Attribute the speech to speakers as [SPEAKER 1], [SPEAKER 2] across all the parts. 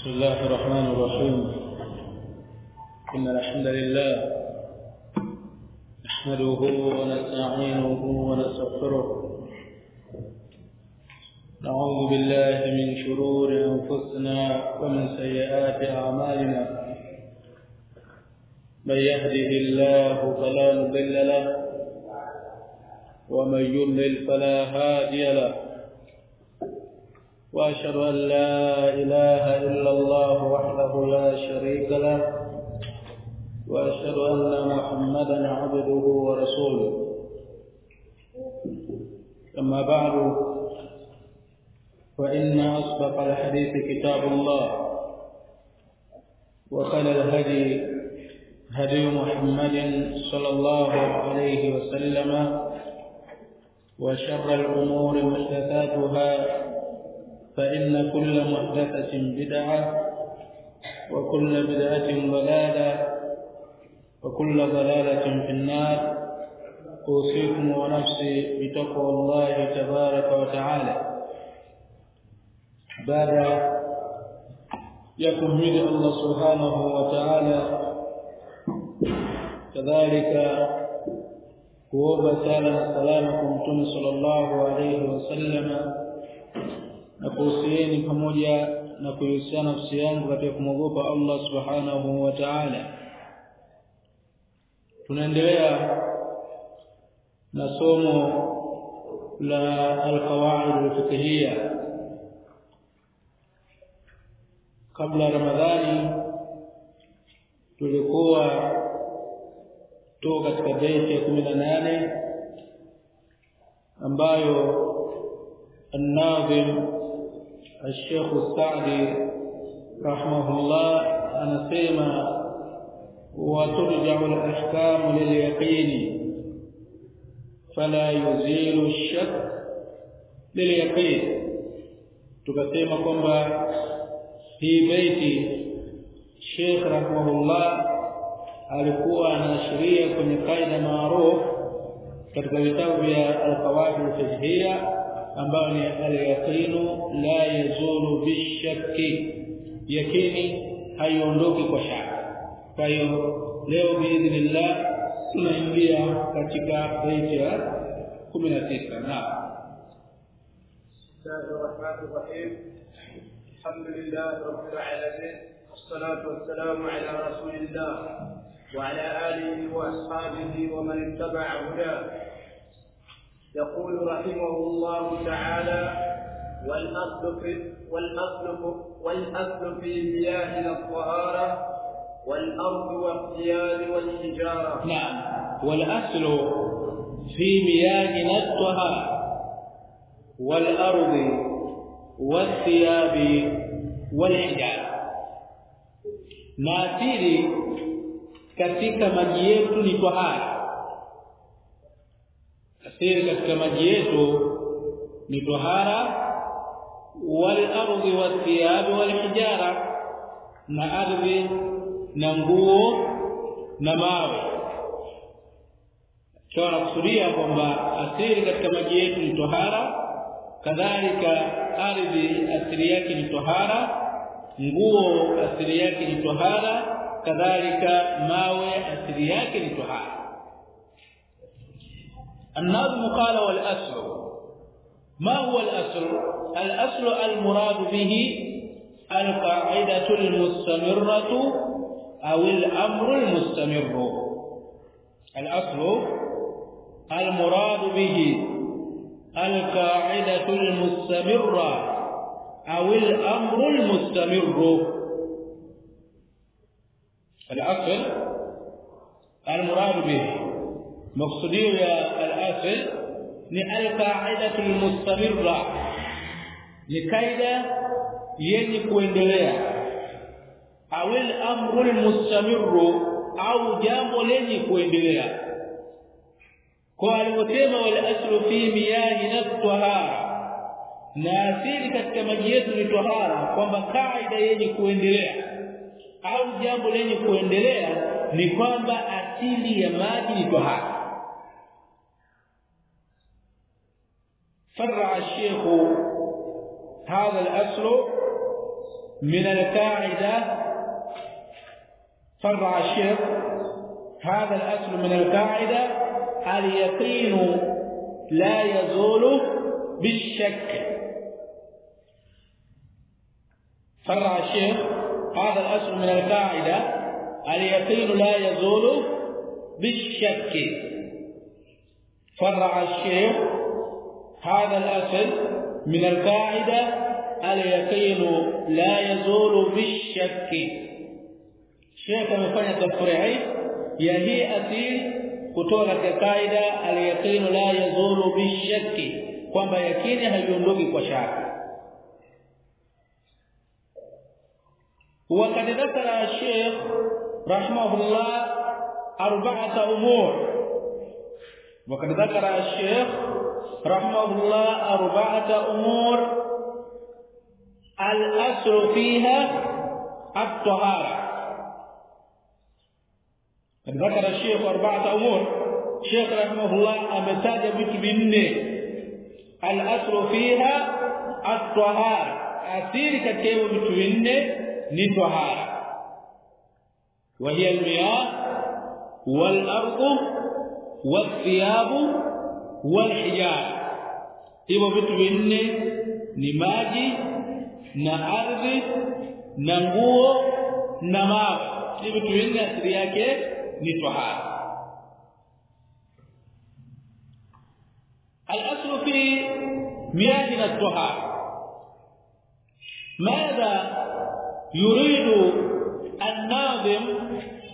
[SPEAKER 1] بسم الله الرحمن الرحيم إن الحمد لله نحمده ونستعينه ونستغفره نعوذ بالله من شرور أنفسنا ومن سيئات أعمالنا من يهده الله فلا مضل له ومن يضلل فلا هادي له وأشهد أن لا إله إلا الله وحده لا شريك له وأشهد أن محمدا عبده ورسوله أما بعد فإن أصدق الحديث كتاب الله وخل الهدي هدي محمد صلى الله عليه وسلم وشر الأمور محدثاتها فإن كل محدثة بدعة وكل بدعة ضلالة وكل ضلالة في النار أوصيكم ونفسي بتقوى الله تبارك وتعالى بعد يكمل الله سبحانه وتعالى كذلك هو sala سلامكم صلى الله عليه وسلم na kuhusieni pamoja na kuhusiana nafsi yangu katika kumwogopa Allah subhanahu wa ta'ala tunaendelea na somo la alqawaid alfiqhiyya kabla ramadhani tulikuwa tu katika beti ya 18 ambayo anadhim الشيخ السعدي رحمه الله انا سيما وترجع الاحكام لليقين فلا يزيل الشك لليقين تكسيما كما في بيتي الشيخ رحمه الله alikuwa anaashiria kwenye قيد معروف katika vitabu القواعد al ambao ni al-yaqinu la yazulu bishakk yakini haiondoki kwa shaka kwa hiyo leo biidhnillah tunaingia katika bait ya 19 na
[SPEAKER 2] الحمد لله
[SPEAKER 1] رب على رسول الله وعلى آله وأصحابه ومن اتبع هداه يقول رحمه الله تعالى والأصل في والأصل والأصل في مياه الطهارة والأرض والثياب والحجارة نعم والأصل في مياه الطهارة والأرض والثياب والحجارة ما تيري katika maji yetu ni tohara siri katika maji yetu ni tohara wa thiyab wal walhijara na ardhi na nguo na mawe kwa anakusudia kwamba asili katika maji yetu ni tohara kadhalika ardhi asili yake ni tohara nguo asili yake ni tohara kadhalika mawe asili yake ni tohara الناظم قال والأسر ما هو الأسر الأسر المراد به القاعدة المستمرة أو الأمر المستمر الأصل المراد به القاعدة المستمرة أو الأمر المستمر الأصل المراد به maksudio ya al-asl ni al-qa'idatu al-mustamirra ni kaida yenye kuendelea au al-amru au jambo lenye kuendelea kwa alivyosema wal aslu fi miyahi natwaha na asili katika maji yetu ni tahara kwamba kaida yenye kuendelea au jambo lenye kuendelea ni kwamba asili ya maji ni tahara فرع الشيخ هذا الأصل من القاعدة فرع الشيخ هذا الأصل من القاعدة اليقين لا يزول بالشك فرع الشيخ هذا الأصل من القاعدة اليقين لا يزول بالشك فرع الشيخ هذا الاصل من القاعده اليقين لا يزول بالشك شيخ مفني التفريعي يلي اصيل كتوه القاعده اليقين لا يزول بالشك كما يقين هيوندوكي بالشك وقد ذكر الشيخ رحمه الله اربعه امور وقد ذكر الشيخ رحمه الله أربعة أمور الأصل فيها الطهارة قد ذكر الشيخ أربعة أمور الشيخ رحمه الله أمتاج بتبني الأصل فيها الطهارة أثير كتير بتبني للطهارة وهي المياه والأرض wathiyabu walhijar hivyo vitu vinne ni maji na ardhi na nguo na mawe hivi vitu vinne asili yake ni tahara الاصل في مياهنا الطهاره ماذا يريد الناظم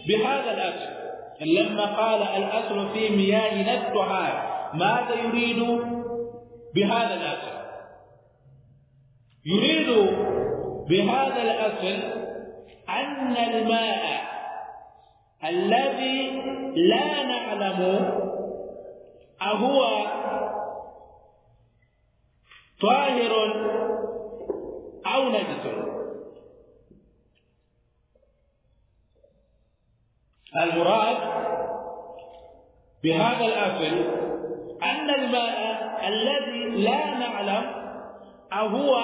[SPEAKER 1] بهذا الاصل لما قال الاصل في مياه الدعاء ماذا يريد بهذا الاصل يريد بهذا الاصل ان الماء الذي لا نعلم اهو
[SPEAKER 2] طاهر او نجس المراد
[SPEAKER 1] بهذا الاكل ان الماء الذي لا نعلم اهو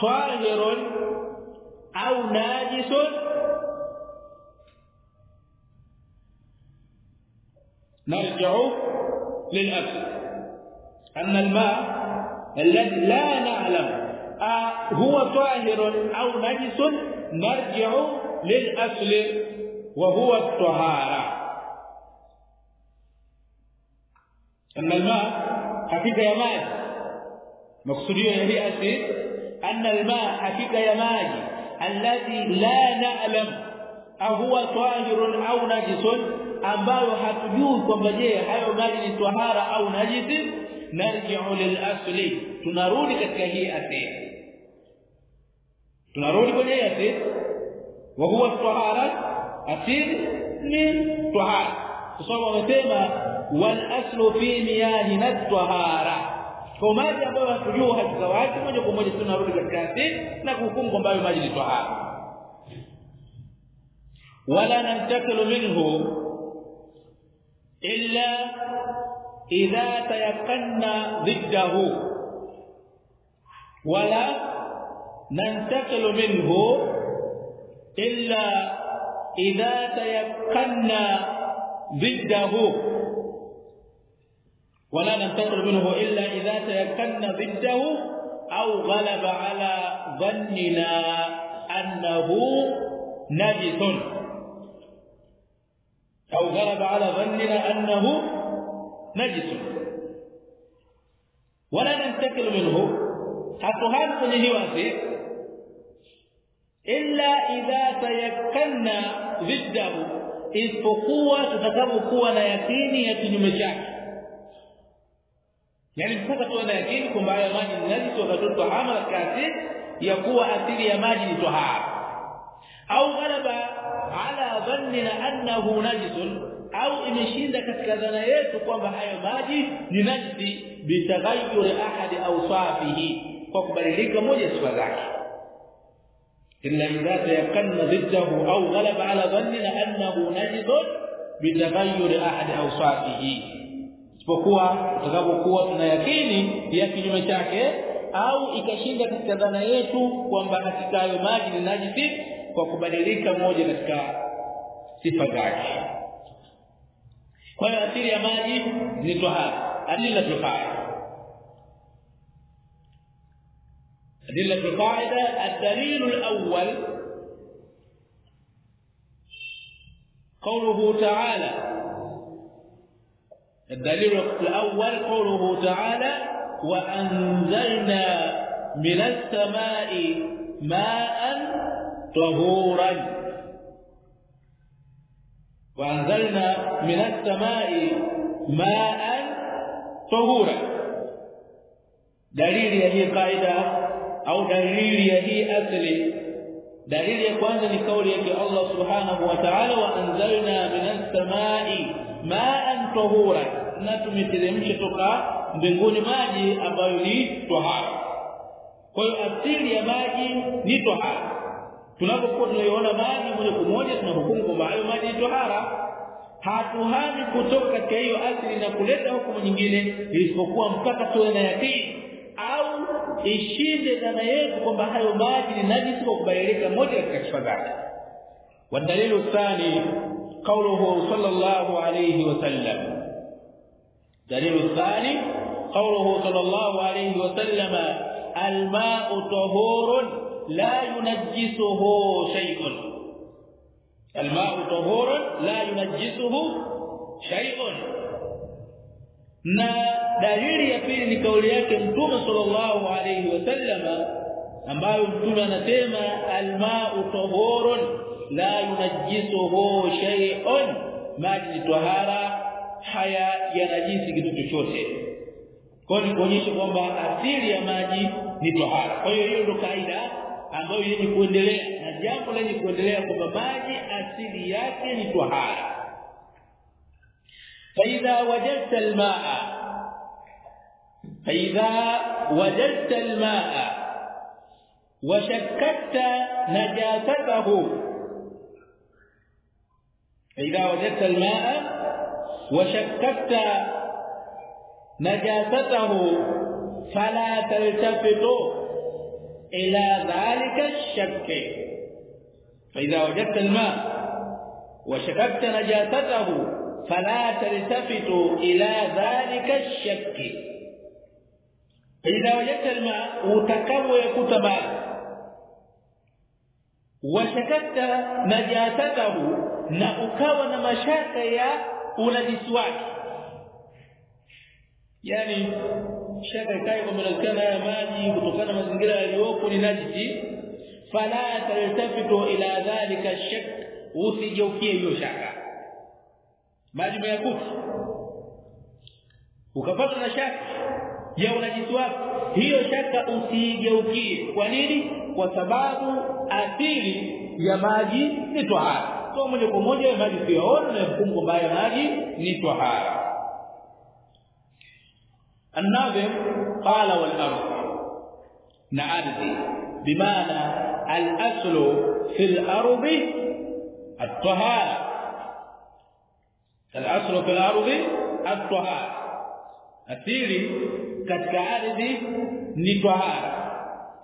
[SPEAKER 1] طاهر او ناجس نرجع للاكل ان الماء الذي لا نعلم آه، هو طاهر او نجس نرجع للاصل وهو الطهارة أن الماء hakika ya maji maksudio ya hii ati anna alma hakika ya maji alladhi la na'lam ahuwa tahirun au najisun ambayo hatujui kwamba je hayo maji ni tahara au najisi narji'u lil asli tunarudi katika hii ati tunarudi kwenye ati wa huwa tahara asili ni tahara kusoma wamesema wal aslu fi miyahi na tahara kwa maji ambayo hatujua hakika wake moja kwa moja tunarudi katika asili na kuhukumu kwamba hayo maji ni tahara wala namtakalu minhu illa idha tayaqqanna dhiddahu wala nantakilu minhu illa إذا تيقنا ضده ولا ننتقل منه إلا إذا تيقنا ضده أو غلب على ظننا أنه نجس أو غلب على ظننا أنه نجس ولا ننتقل منه hatuhani هو فيه illa idha tayakkanna ziddahu isipokuwa tutakapokuwa na yakini ya kinyume chake yani mpaka tuwe na yakini kwamba haya maji ni najisi wakatoa hama katika asili ya kuwa asili ya maji ni tahara au ghalaba ala dhannina annahu najisun au imeshinda katika dhana yetu kwamba hayo maji ni najisi bitaghayyur ahadi awsafihi kwa kubadilika moja sifa zake إلا إذا تيقن ضده أو غلب على ظننا أنه نجد بتغير أحد أوصافه isipokuwa tutakapokuwa tuna yakini ya kinyume chake au ikashinda katika dhana yetu kwamba katika hayo maji ni najisi kwa kubadilika moja katika sifa zake kwa hiyo asili ya maji ni tohara alila tohara أدلة القاعدة الدليل الأول قوله تعالى الدليل الأول قوله تعالى وأنزلنا من السماء ماء طهورا وأنزلنا من السماء ماء طهورا دليل هذه القاعدة au dalili ya hii asli dalili ya kwanza ni kauli yake Allah subhanahu wa ta'ala wa anzalna minas samai ma'an tahura na tumeteremsha toka mbinguni maji ambayo ni tahara kwa hiyo asili ya maji ni tahara tunapokuwa tunaiona maji moja kwa moja tunahukumu kwamba hayo maji ni tahara hatuhami kutoka katika hiyo asili na kuleta hukumu nyingine isipokuwa mpaka tuwe na yakini ishinde dhana yetu kwamba hayo maji ni najisi kwa kubailika moja katika sifa zake والدليل الثاني قوله صلى الله عليه وسلم دليل الثاني قوله صلى الله عليه وسلم الماء طهور لا ينجسه شيء الماء طهور لا ينجسه شيء na dalili ya pili ni kauli yake mtume sallallahu alayhi wasallam ambayo mtume anasema alma'u tahurun la yunajjisuhu shay'un maji ni tahara haya yanajisi kitu chochote kwa hiyo kuonyesha kwamba asili ya maji ni tahara kwa hiyo hiyo ndio kaida ambayo yenye kuendelea na jambo lenye kuendelea kwamba maji asili yake ni tahara فإذا وجدت الماء فإذا وجدت الماء وشككت نجاسته فاذا وجدت الماء وشككت نجاسته فلا تلتفت إلى ذلك الشك فإذا وجدت الماء وشككت نجاسته فلا تلتفت الى ذلك الشك اذا وجدت الماء وتكو يكوت ماء وشككت نجاتته na ukawa na mashaka ya unajisi wake yani shaka ikae kwamba inawezekana ya maji kutokana mazingira yaliyopo ni najisi fala taltafitu ila dhalika shak usijeukie hiyo shaka maji mayakuti ukapata na shaka ya unajisi wako hiyo shaka usigeukie kwa nini kwa sababu asili ya maji ni tohara sio moja kwa moja maji siyaona na mfungo mbaya maji ni tahara الناظم قال والارض نعرض بمعنى الاصل في الارض الطهاره al-aslu fil ardi at-tahara asili katika ardhi ni tahara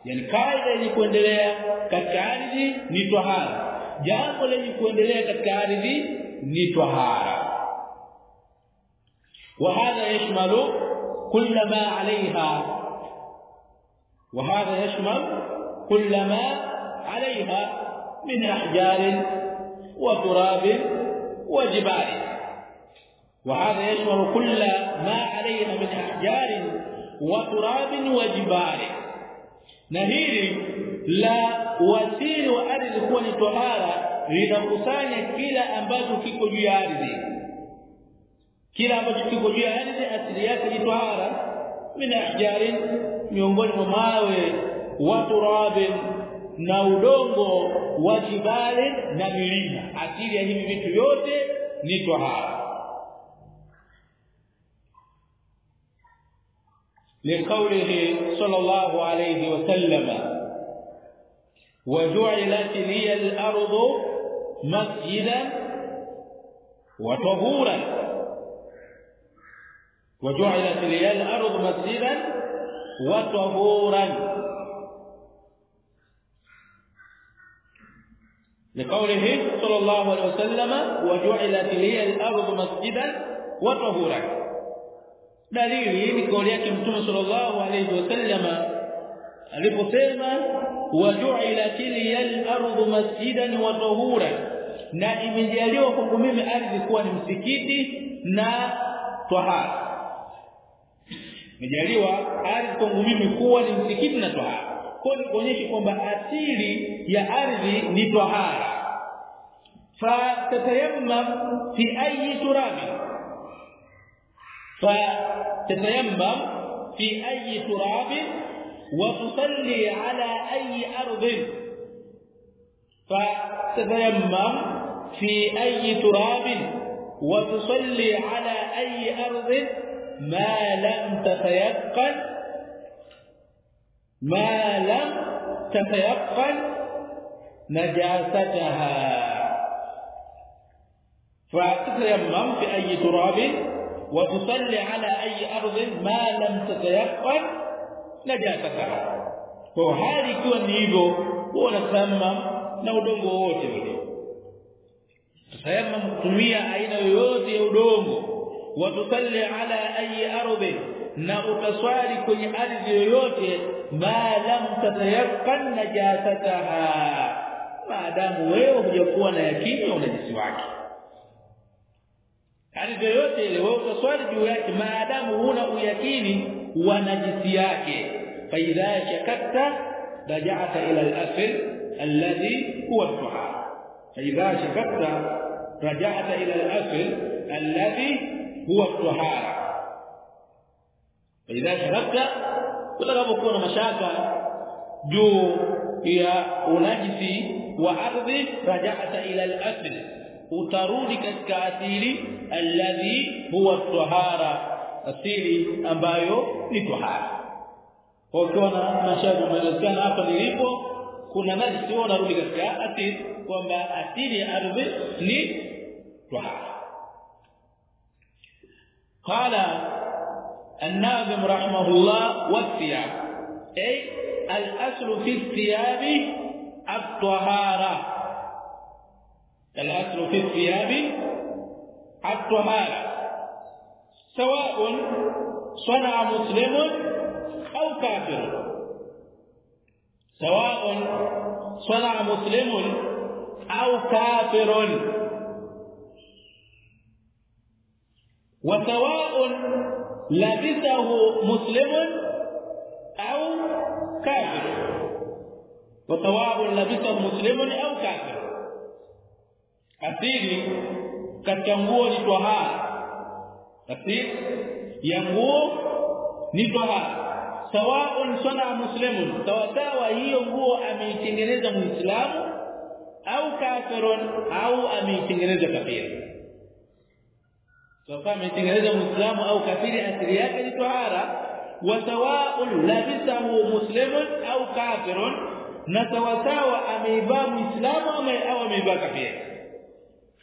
[SPEAKER 1] yani kaida yenye kuendelea katika ardhi ni tahara jambo lenye kuendelea katika ardhi ni tahara وهذا يشمل كل ما عليها وهذا يشمل كل ما عليها من احجار وتراب وجبال وهذا يشمل كل ما علينا من احجار وتراب وجبال na hili la uasili wa ardhi kuwa ni tohara linakusanya kila ambacho kiko juu ya ardhi kila ambacho kiko juu ya ardhi asili yake ni tohara min ahjarin miongoni mwa mawe wa turabin na udongo wa jibali na milima asili ya hivi vitu vyote ni tohara لقوله صلى الله عليه وسلم وجعلت لي الارض مسجدا وطهورا وجعلت لي الارض مسجدا وطهورا لقوله صلى الله عليه وسلم وجعلت لي الارض مسجدا وطهورا dalili ni kauli yake mtume sallallahu alayhi wasallam aliposema waju'ila tiliyal ardu masjidan wa tahura na imejaliwa kwangu mimi ardhi kuwa ni msikiti na tahara imejaliwa ardhi kwangu mimi kuwa ni msikiti na tahara kwa ni kuonyesha kwamba asili ya ardhi ni tahara tatayamma fi ayi turabi فتتيمم في أي تراب وتصلي على أي أرض فتتيمم في أي تراب وتصلي على أي أرض ما لم تتيقن ما لم تتيقن نجاستها فتتيمم في أي تراب وتصلي على أي أرض ما لم تتيقن نجاستها kwa hali ikiwa ni hivyo huwa unasimama na udongo wote ule tusayamma kutumia aina yoyote ya udongo watusalli ala ayi ardhi na utaswali kwenye ardhi yoyote ma lam tatayakkan najasataha maadamu wewe hujakuwa na yakini unajisi wake ardhi yote ile wewe utaswali juu yake maadamu huna uyakini wa najisi yake fa idha shakatta raja'ta ila al-asl alladhi huwa duha fa idha shakatta raja'ta ila al-asl alladhi huwa tuhara fa idha shakatta utakapokuwa na mashaka juu ya unajisi wa ardhi raja'ta ila al-asl utarudi katika asili alladhi huwa tahara asili ambayo ni tahara kwa ukiwa na mashaka maelezana hapa nilipo kuna nani sio narudi katika asili kwamba asili ya ardhi ni tahara قال الناظم رحمه الله والثياب أي الأصل في الثياب الطهارة الاصل في الثياب
[SPEAKER 2] الطهارة
[SPEAKER 1] سواء صنع مسلم أو كافر سواء صنع مسلم أو كافر وسواء لبسه مسلم أو كافر وسواء لبسه مسلم أو كافر asili katika nguo ni tahara asili ya nguo ni tahara sawa'un sana muslimun sawasawa hiyo nguo ameitengeneza muislamu au kafirun au ameitengeneza kafiri sawa ameitengeneza muislamu au kafiri asili yake ni tahara wa sawa'un labisahu muslimun au kafirun na sawasawa ameivaa muislamu au ameivaa kafiri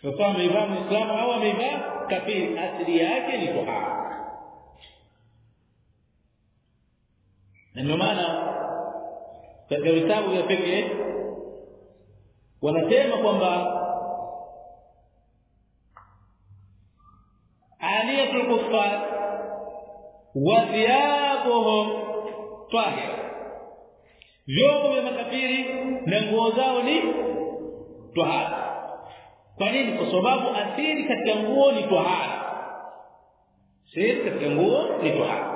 [SPEAKER 1] sasa ameivaa Muislamu au ameivaa kafiri asili yake ni kuhara. Na ndio maana katika vitabu vya peke wanasema kwamba aliyatul kuffar wa thiyabuhum tahir vyombo vya makafiri na nguo zao ni tahara kwa nini kwa sababu athiri katika nguo ni tohara siri katika nguo ni tohara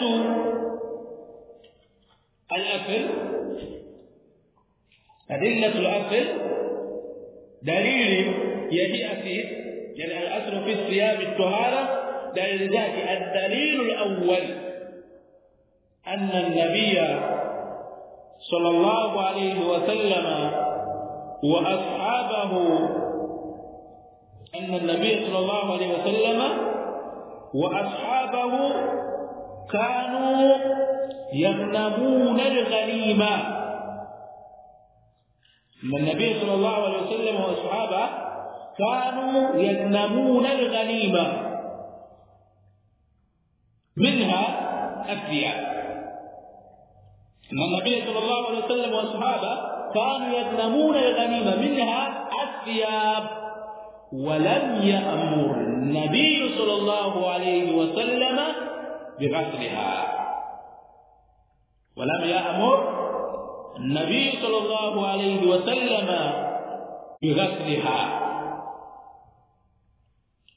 [SPEAKER 1] tu al-asl adillatu al-asl dalili ya hii asili يعني tahara في الصيام الطهاره dalil al-awwal
[SPEAKER 2] anna an النبي
[SPEAKER 1] صلى الله عليه وسلم واصحابه ان النبي صلى الله عليه وسلم واصحابه كانوا يغنمون الغنيمه النبي صلى الله عليه وسلم واصحابه كانوا يغنمون الغنيمه منها الثياب ان النبي صلى الله عليه وسلم واصحابه كانوا يغنمون الغنيمه منها الثياب ولم يامر النبي صلى الله عليه وسلم بغسلها ولم يامر النبي صلى الله عليه وسلم بغسلها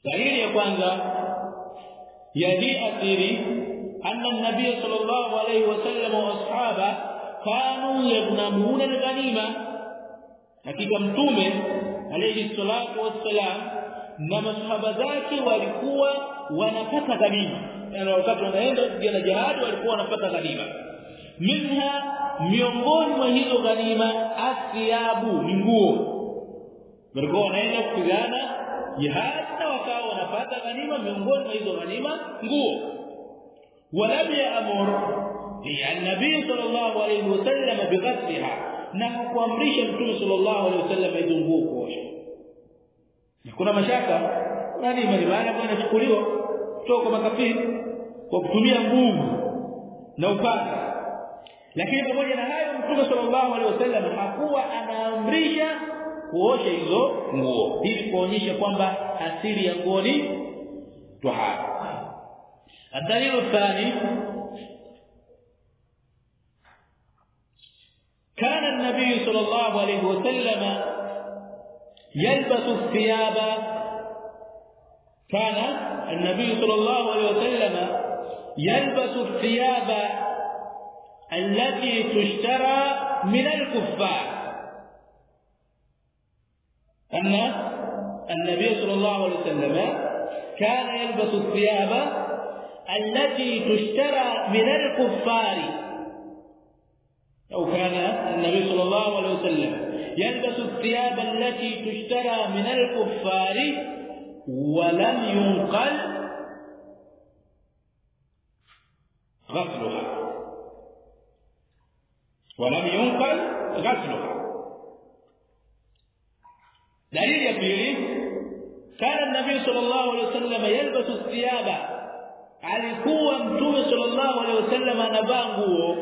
[SPEAKER 1] دليل يا kwanza ya hii أن النبي صلى الله عليه وسلم وأصحابه كانوا يغنمون الغنيمة hakika mtume alayhi salatu wassalam na masahaba zake walikuwa wanapata ghanima yani wakati wanaenda kupigana jihad walikuwa wanapata ghanima minha miongoni mwa hizo ghanima asiabu ni nguo walikuwa wanaenda kupigana jihad na wakawa wanapata ghanima miongoni mwa hizo ghanima nguo ولم يأمر النبي صلى الله عليه وسلم بغسلها na hakuamrisha mtume sallallahu alaihi wasallam aidhunguo kuosha kuna mashaka nani imani maana kwa anachukuliwa kutoka kwa makafiri kwa kutumia nguvu na upanga lakini pamoja na hayo mtume sallallahu alaihi wasallam hakuwa anaamrisha kuosha hizo nguo ili kuonyesha kwamba asili ya nguo ni tahara الدليل الثاني كان النبي صلى الله عليه وسلم يلبس الثياب كان النبي صلى الله عليه وسلم يلبس الثياب التي تشترى من الكفار أن النبي صلى الله عليه وسلم كان يلبس الثياب التي تشترى من الكفار أو كان النبي صلى الله عليه وسلم يلبس الثياب التي تشترى من الكفار ولم ينقل
[SPEAKER 2] غسلها ولم ينقل غسلها
[SPEAKER 1] دليل يقول كان النبي صلى الله عليه وسلم يلبس الثياب alikuwa mtume sallallahu alaihi wasallam anavaa nguo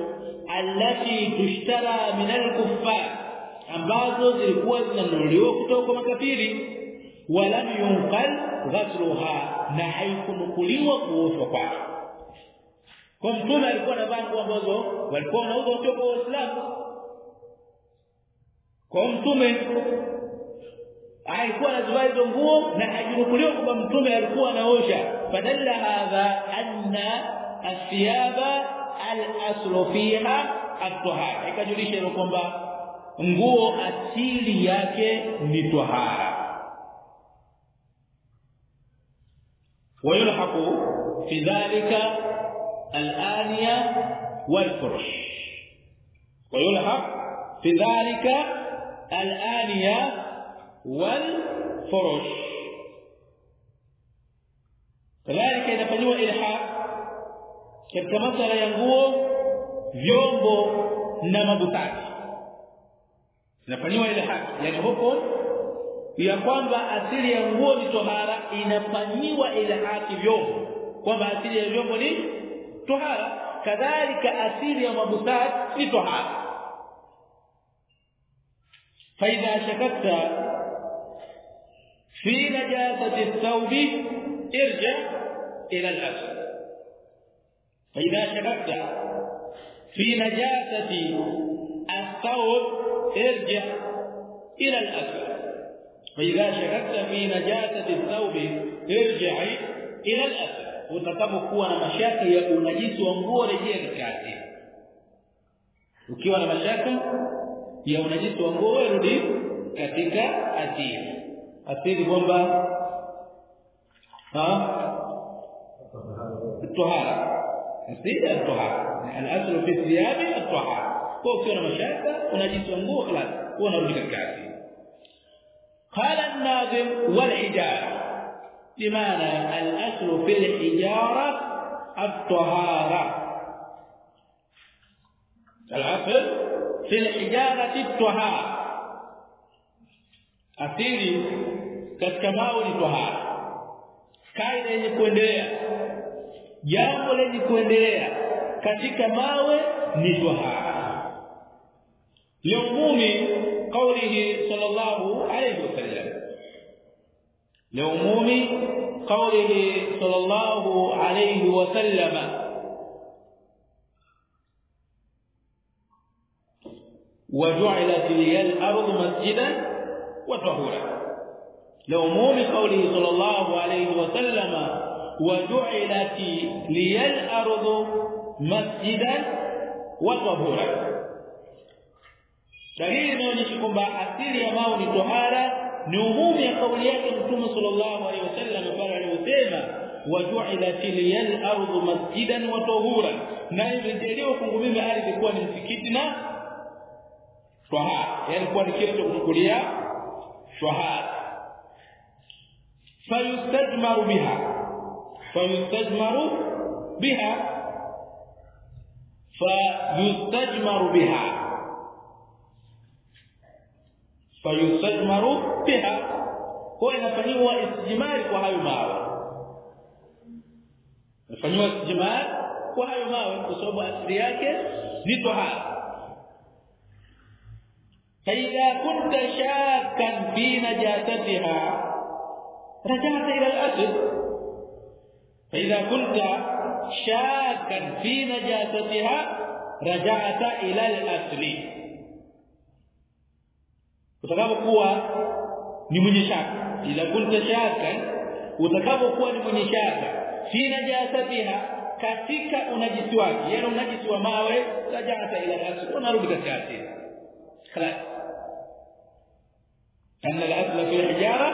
[SPEAKER 1] alati tushtara min al ambazo zilikuwa zinanuliwa kutoka kwa makafiri wala yunqal ghasluha na haikunukuliwa kuoshwa kwake kwa mtume alikuwa anavaa nguo ambazo walikuwa wanauza kutoka kwa Uislamu kwa mtume alikuwa anazivaa hizo nguo na ajinukuliwa kwa mtume alikuwa anaosha fadalla hadha anna athiyaba al-aslu fiha at-tahara ikajulisha hilo kwamba nguo asili yake ni tahara wayulhaqu fi dhalika al-aniya wal-furush wayulhaq fi dhalika al-aniya والفرش kadhalika inafanyiwa ilha katika masala ya nguo vyombo na magutati inafanyiwa ilha yani huko ya kwamba asili ya nguo ni tohara inafanyiwa ilhaki vyombo kwamba asili ya vyombo ni tohara kadhalika asili ya mabusat ni tohara faida shakata في نجاسه الثوب ارجع الى الاصل فاذا شككت في نجاسه الثوب ارجع الى الاصل فاذا شككت في نجاسه الثوب ارجع الى الاصل utakapokuwa na mashaka ya unajisi wa nguo rejea katika asili ukiwa na mashaka ya unajisi wa nguo rudi katika asili asili kwamba ha الطهاره asili الطهاره الاصل في الثياب الطهاره kwa ukiwa na mashaka خلاص ونرجع unarudi قال الناظم والحجاره بمعنى الاصل في الحجاره الطهاره الاصل في الحجاره الطهاره asili katika mawe ni tahara kai lenye kuendelea
[SPEAKER 2] jambo lenye kuendelea
[SPEAKER 1] katika mawe ni tahara liumumi qawlihi sallallahu alayhi wasallam liumumi qawlihi sallallahu alayhi wasallam وجعلت لي الارض مسجدا وطهوره لعموم قوله صلى الله عليه وسلم وجعلت لي الارض مسجدا وطهورا دليل ما نشكم باثري ما هو طهاره لعموم قوله رسول صلى الله عليه وسلم قال له سيما وجعلت لي الارض مسجدا وطهورا نايتجليو كنقوم بالارض تكون مسجدنا طهاره يعني كون كيتو كنقوليا shahada fayustajmaru biha fayustajmaru biha fayustajmaru biha fayustajmaru biha kwa inafanyiwa istijmari kwa hayo mawe inafanyiwa istijmari kwa hayo mawe kwa sababu asili yake ni tahara فإذا كنت شاكا في نجاستها رجعت إلى الأسد فإذا كنت شاكا في نجاستها رجعت إلى الأسل utakapokuwa ni mwenye shaka ila kunta shaka utakapokuwa ni mwenye shaka fi najasatiha katika unajisi wake yaani unajisi wa mawe rajata ila asli unarudi katika asili خلاص أن الأصل في الحجارة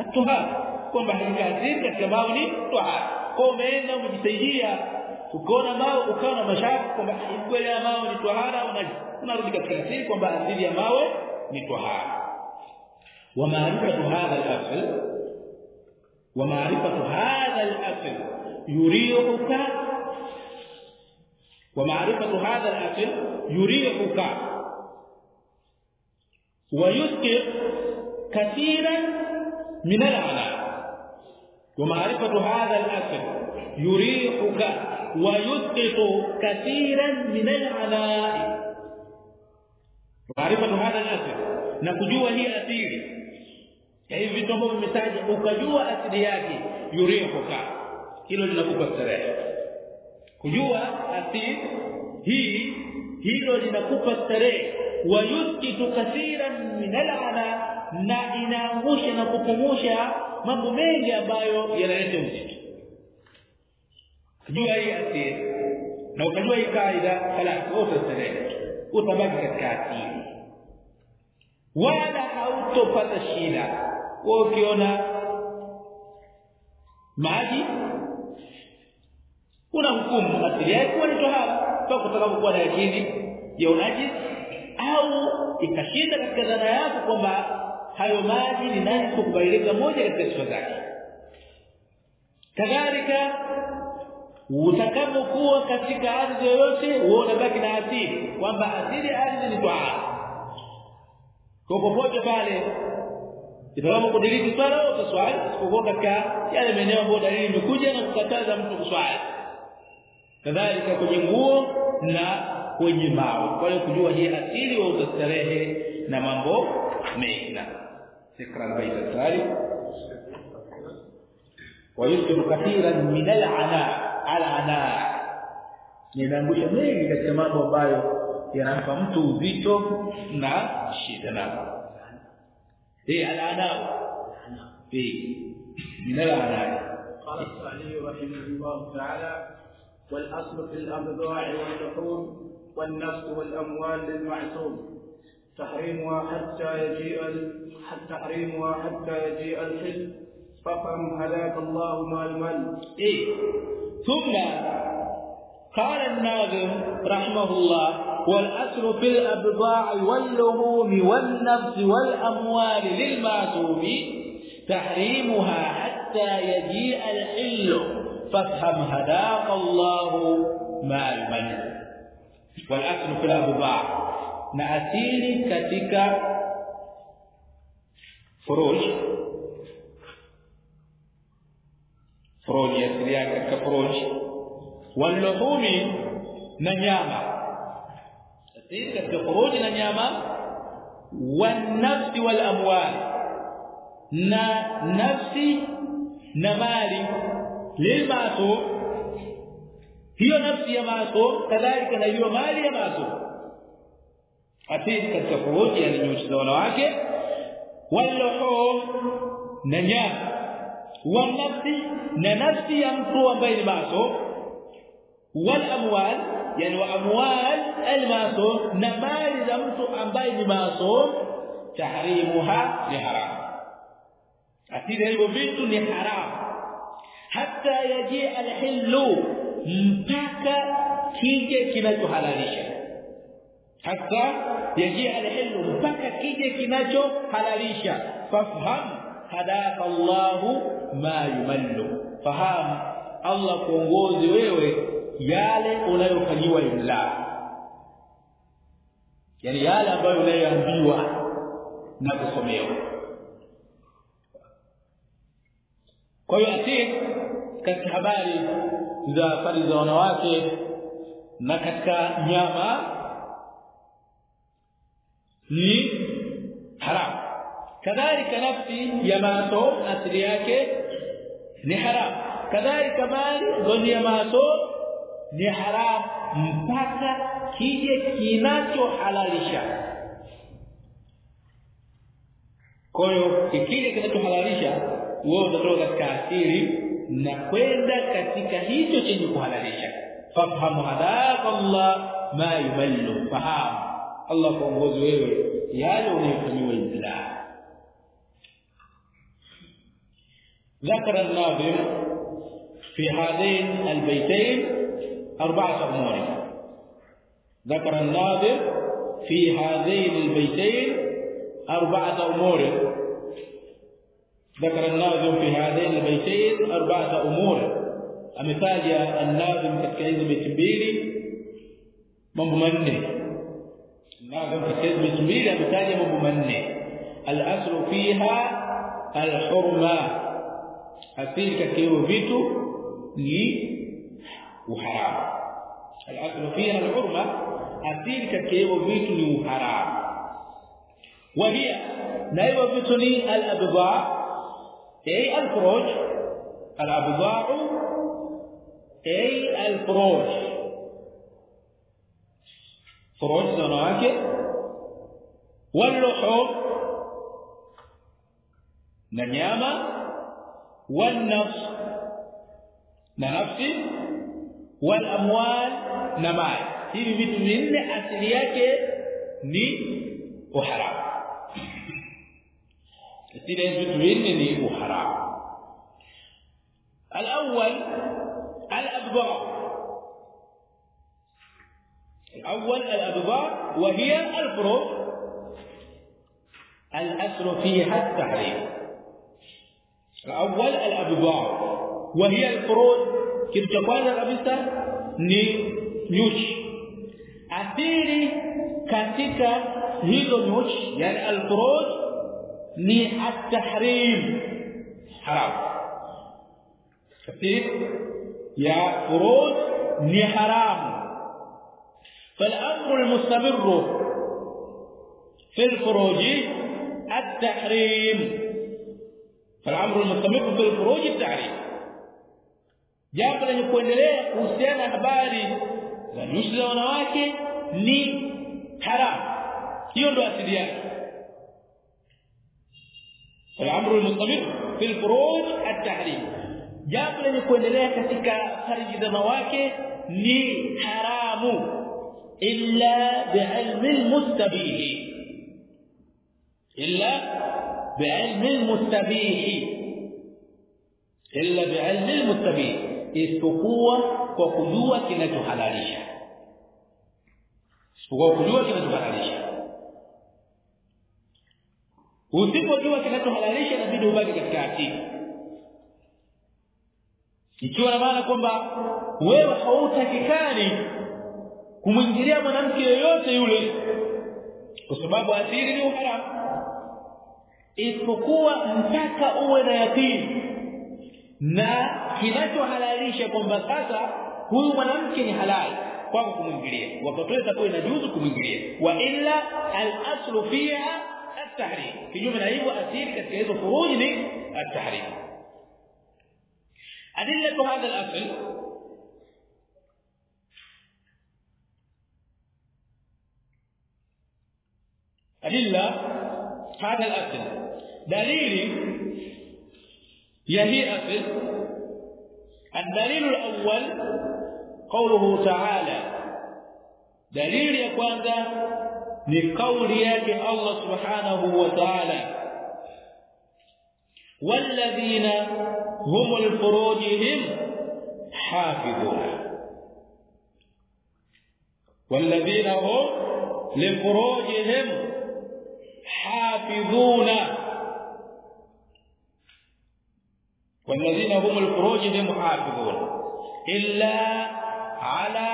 [SPEAKER 1] التهاب kwamba hakika asili katika mawe ni toha kwa umeenda umejisaidia ukaona mawe ukawa na mashaka kwamba kweli ya mawe ni tohara unarudi katika asili kwamba asili ya mawe ni tohara wa maarifatu hadha al-asl wa maarifatu hadha al-asl yurihuka wa maarifatu hadha al-asl yurihuka ويسكر كثيرا من العمل ومعرفة هذا الأثر يريحك ويسقط كثيرا من العلاء معرفة هذا الأثر نكجوا هي أثير hivi vitu ambavyo vimetaja ukajua asili yake yurihuka hilo linakupa starehe kujua asili hii hilo linakupa starehe wayusqitu kathiran min al'ana na inaangusha na kupumusha mambo mengi ambayo yanaleta uzito jua hii asiri na ukajua hii kaida khalas utastarehe utabaki katika asiri wala hautopata shida wewe ukiona maji una hukumu asiri yake ni tohara toka utakapokuwa na yakini ya unajisi au ikashinda katika dhana yako kwamba hayo maji ni nani kukubaliza moja katika sifa zake kadhalika utakapokuwa katika ardhi yoyote wewe unabaki na asili kwamba asili ardhi ni kwa popote pale kudiriki swala swali usipokuwa katika yale maeneo ambayo dalili imekuja na kukataza mtu kuswali kadhalika kwenye nguo na kwenye mawe kwa hiyo kujua hii asili wa utastarehe na mambo mengine fikra baita tari wa ويسر كثيرا من al'ana العناء inaangusha mengi katika mambo ambayo yanampa mtu uzito na shida na eh alana eh min alana qala sallallahu alaihi wa sallam wal aslu fil amdwa wal والنفس والأموال للمعصوم تحريمها حتى يجيء تحريمها حتى يجيء الحل فقم هلاك الله مال من إيه؟ ثم قال الناظم رحمه الله والأسر في الأبضاع واللهوم والنفس والأموال للمعصوم تحريمها حتى يجيء الحل فافهم هداك الله مال من والاكل في الابواب ناتيلي ketika فروج فروج يعني فروج واللحوم نيامه ketika كفروج نيامه والنفس والاموال نا نفسي نمالي للماتو hiyo nafsi ya maso kadhalika na hiyo mali ya maso atini katika kuhoji alinyosha wanawake walluhum na nyama wa nafsi na nafsi ya mtu ambaye ni maso wal amwal yani wa amwal al maso na mali za mtu ambaye ni maso tahrimuha ni haram atini hivyo vitu ni haram hatta yaji al hillu mpaka kije kinachohalalisha hasa yaji alhillu mpaka kije kinachohalalisha fafham hadaka Allahu ma yumallu fahamu Allah kuongozi wewe yale unayofanyiwa imla yani yale ambayo unayoambiwa na kusomewa kwa hiyo katika habari za fari za wanawake na katika nyama ni haramu kadhalika nafsi ya mato asili yake ni haramu kadhalika mali zoni ya mato ni haramu mpaka kije kinachohalalisha kwa hiyo kile kinachohalalisha wewe utatoka katika asili na kwenda katika hicho chenye kuhalalisha fahamu hadaka Allah ma yumallu fahamu Allah kuongozi wewe yale unayofanyiwa Islam ذكر الناظم في هذين البيتين أربعة أمور ذكر الناظم في هذين البيتين أربعة أمور ذكر الناظم في هذين البيتين اربعه امور امثال الناظم كتكيز بيتبيلي مبو منه الناظم كتكيز بيتبيلي امثال مبو منه الاسر فيها الحرمة اصير كتكيز بيتو لي وحرام الاسر فيها الحرمة اصير كتكيز بيتو لي وحرام وهي نايو بيتو ني الابضاء اي الفروج الابضاع اي الفروج فروج صناعك واللحوم ننيامة والنفس ننفس والاموال نمال هذه بيت من ني وحرام السيدة يثبت بأنني حرام الأول الادبار الأول الادبار وهي الفروض الأصل فيها التحريم الأول الادبار وهي الفروض kitu cha kwanza kabisa ni اثيري كاتيكا katika hizo nyuchi yani ni at-tahrim haram tafsir ya furud ni haram فالامر المستمر في الفروج التحريم فالامر المستمر في الفروج التحريم jambo lenye kuendelea kuhusiana habari za nusu za wanawake ni haram hiyo ndo asili yake الامر المستمر في الفروج التحريم jambo lenye kuendelea katika farijidhama wake ni haramu illa biilmi mustabihi illa biilmi mustabihi illa biilmi mustabihi isipokuwa kwa kujua kinachohalalisha isipokuwa kujua kinachohalalisha usipojua kinachohalalisha inabidi ubaki katika akili ikiwa na maana kwamba wewe hautakikani kumwingilia mwanamke yoyote yule kwa sababu asili ni uharamu isipokuwa mpaka uwe na yakini na kinachohalalisha kwamba sasa huyu mwanamke ni halali kwako kumwingilia wakati itakuwa inajuzu kumwingilia wa illa al-aslu fiha التحريم في من ايوه اسير katika خروج من التحريم ادله هذا الاصل أدلة هذا الأصل دليل يهي أصل الدليل الأول قوله تعالى دليل يا كwanza ni kauli yake Allah subhanahu wa ta'ala walladhina humul furujihim hafidhuna walladhina hum lifurujihim hafidhuna walladhina هم الفروجهم حافظون illa ala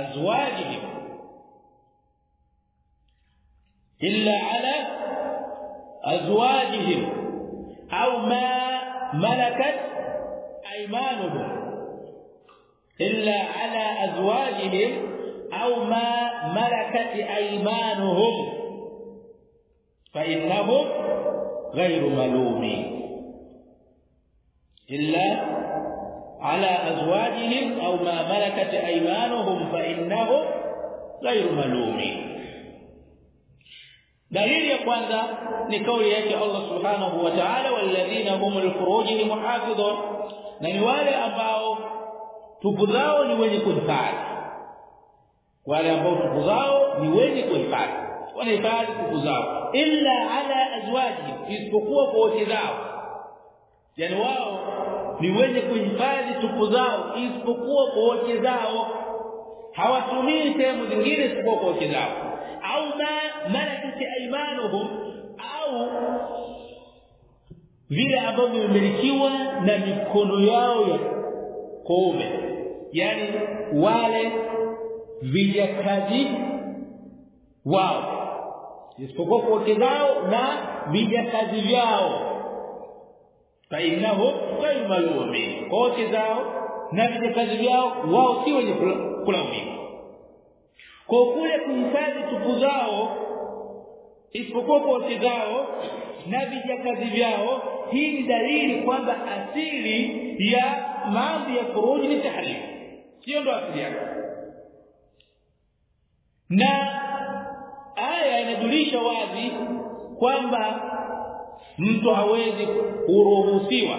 [SPEAKER 1] azwajihim إلا على أزواجهم أو ما ملكت أيمانهم إلا على أزواجهم أو ما ملكت أيمانهم فإنهم غير ملومين إلا على أزواجهم أو ما ملكت أيمانهم فإنهم غير ملومين dalili ya kwanza ni kauli yake Allah subhanahu wa ta'ala walladhina hum lifurujihim hafidhun na ni wale ambao tupu zao ni wenye kuhifadhi wale ambao tupu zao ni wenye kuhifadhi wanahifadhi tupu zao illa ala azwajihim isipokuwa kwa wote zao yani wao ni wenye kuhifadhi tupu zao isipokuwa kwa wote zao hawatumii sehemu zingine isipokuwa kwa wote zao kama malakat aymanuhum au vile ambavyo vimilikiwa na mikono yao ya kuume yani wale vijakazi wao isipokuwa wake zao na vijakazi vyao fainahu kaimalumin wake zao na vijakazi vyao wao si wenye kulaumiwa kwa kule kuhifadhi tupu zao isipokuwa kwa zao na vijakazi vyao hii ni dalili kwamba asili ya maadhi ya kuruji ni tahrim sio ndo asili yake na aya inajulisha wazi kwamba mtu hawezi kuruhusiwa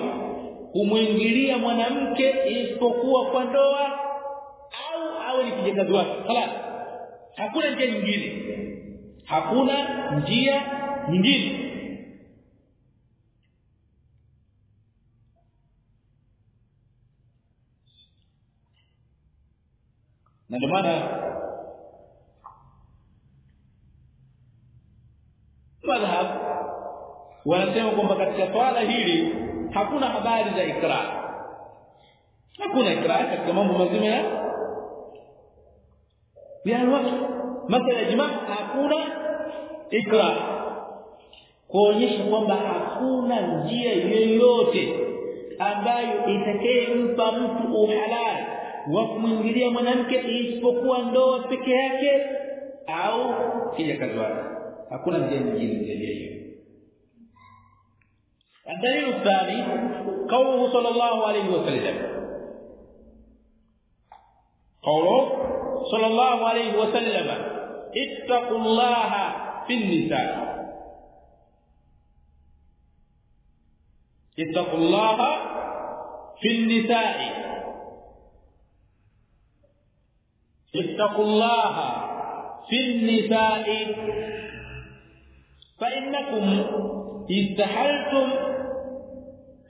[SPEAKER 1] kumwingilia mwanamke isipokuwa kwa ndoa au awe ni kijakazi wake خلاص hakuna njia nyingine hakuna njia nyingine
[SPEAKER 2] na ndio maana
[SPEAKER 1] madhhab wanasema kwamba katika swala hili hakuna habari za ikra hakuna ikra katika mambo mazima ya bila watu masala ya hakuna ikra kuonyesha kwamba hakuna njia yoyote ambayo itakayempa mtu uhalali oh wa kumwingilia mwanamke isipokuwa ndoa peke yake au kija kazwara hakuna njia nyingine zaidi ya hiyo الدليل الثاني قوله صلى الله عليه وسلم قوله صلى الله عليه وسلم اتقوا الله في النساء اتقوا الله في النساء اتقوا الله في النساء فانكم استحلتم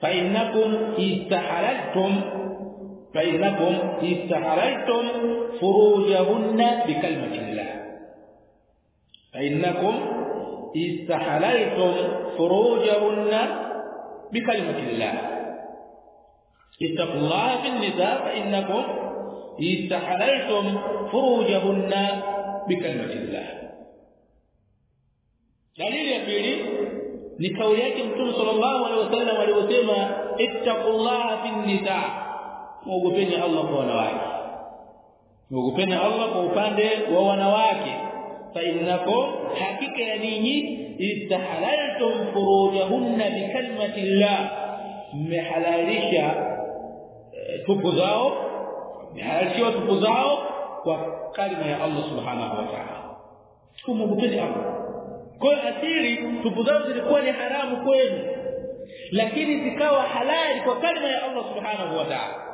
[SPEAKER 1] فانكم استحللتم بينكم استحرجتم فروجهن بكلمة الله فإنكم استحليتم فروجهن بكلمة الله اتقوا الله في النساء فإنكم استحليتم فروجهن بكلمة الله دليل يا بيلي ni kauli yake mtume sallallahu alaihi wasallam aliyosema ittaqullaha fin nisaa muogopeni Allah kwa wanawake muogopeni Allah kwa upande wa wanawake fa innakum hakika ya ninyi istahalaltum furujahunna bi kalmati llah eh, tupu zao mmehalalisha tupu zao kwa kalima ya Allah subhanahu wa ta'ala kumwogopeni Allah kwa asiri tupu zao zilikuwa ni haramu kwenu lakini zikawa halali kwa kalima ya Allah subhanahu wa ta'ala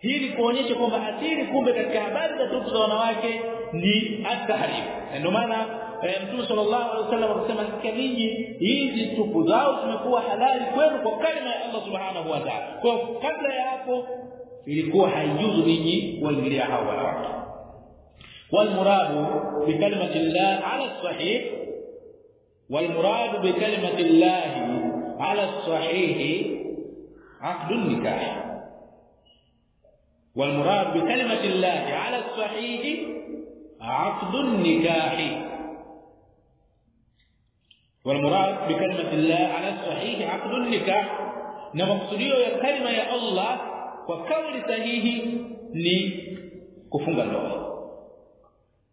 [SPEAKER 1] hili kuonyesha kwamba athiri kumbe katika habari za tupu za wanawake ni athari ndio maana Mtume sallallahu alaihi wasallam akasema katika ninyi hizi tupu zao zimekuwa halali kwenu kwa kalima ya Allah subhanahu wa ta'ala kwa kabla ya hapo ilikuwa haijuzu ninyi kuingilia hao wanawake والمراد بكلمه الله على الصحيح والمراد بكلمه الله على الصحيح عقد النكاح والمراد بكلمه الله على الصحيح عقد النكاح والمراد بكلمه الله على الصحيح عقد النكاح نمقصديو يا كلمه يا الله وكقول صحيح ني كفunga ndoa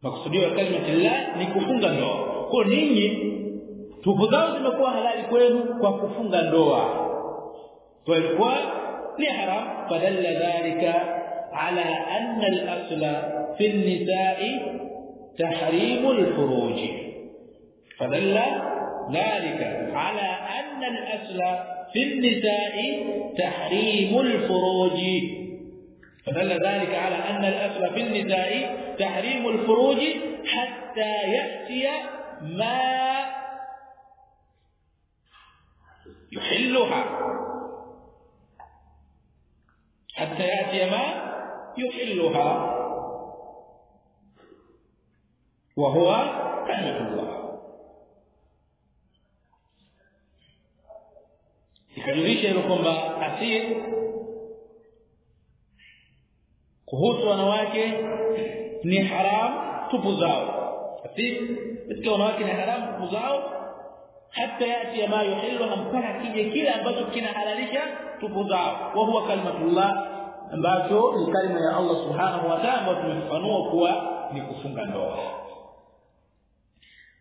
[SPEAKER 1] مقصديو كلمه الله ني كفunga ndoa كو نيني تو زاو زمكو كوينو كو كفunga ndoa فالكو ني حرام فدل ذلك على أن الأصل في النساء تحريم الفروج فدل ذلك على أن الأصل في النساء تحريم الفروج فدل ذلك على أن الأصل في النساء تحريم الفروج حتى يأتي ما يحلها حتى يأتي ما
[SPEAKER 2] يحلها وهو كلمة الله
[SPEAKER 1] ikajulisha hilo kwamba asir kuhusu wanawake ni haram tupu zao asir katika wanawake ni haram tupu zao hata yati ma yuhilluha mpaka kije kile ambacho kinahalalisha tupu zao wa huwa kalimatullah ambacho ni kalima ya Allah subhanahu wa ta'ala ambayo tumefafanua kuwa ni kufunga ndoa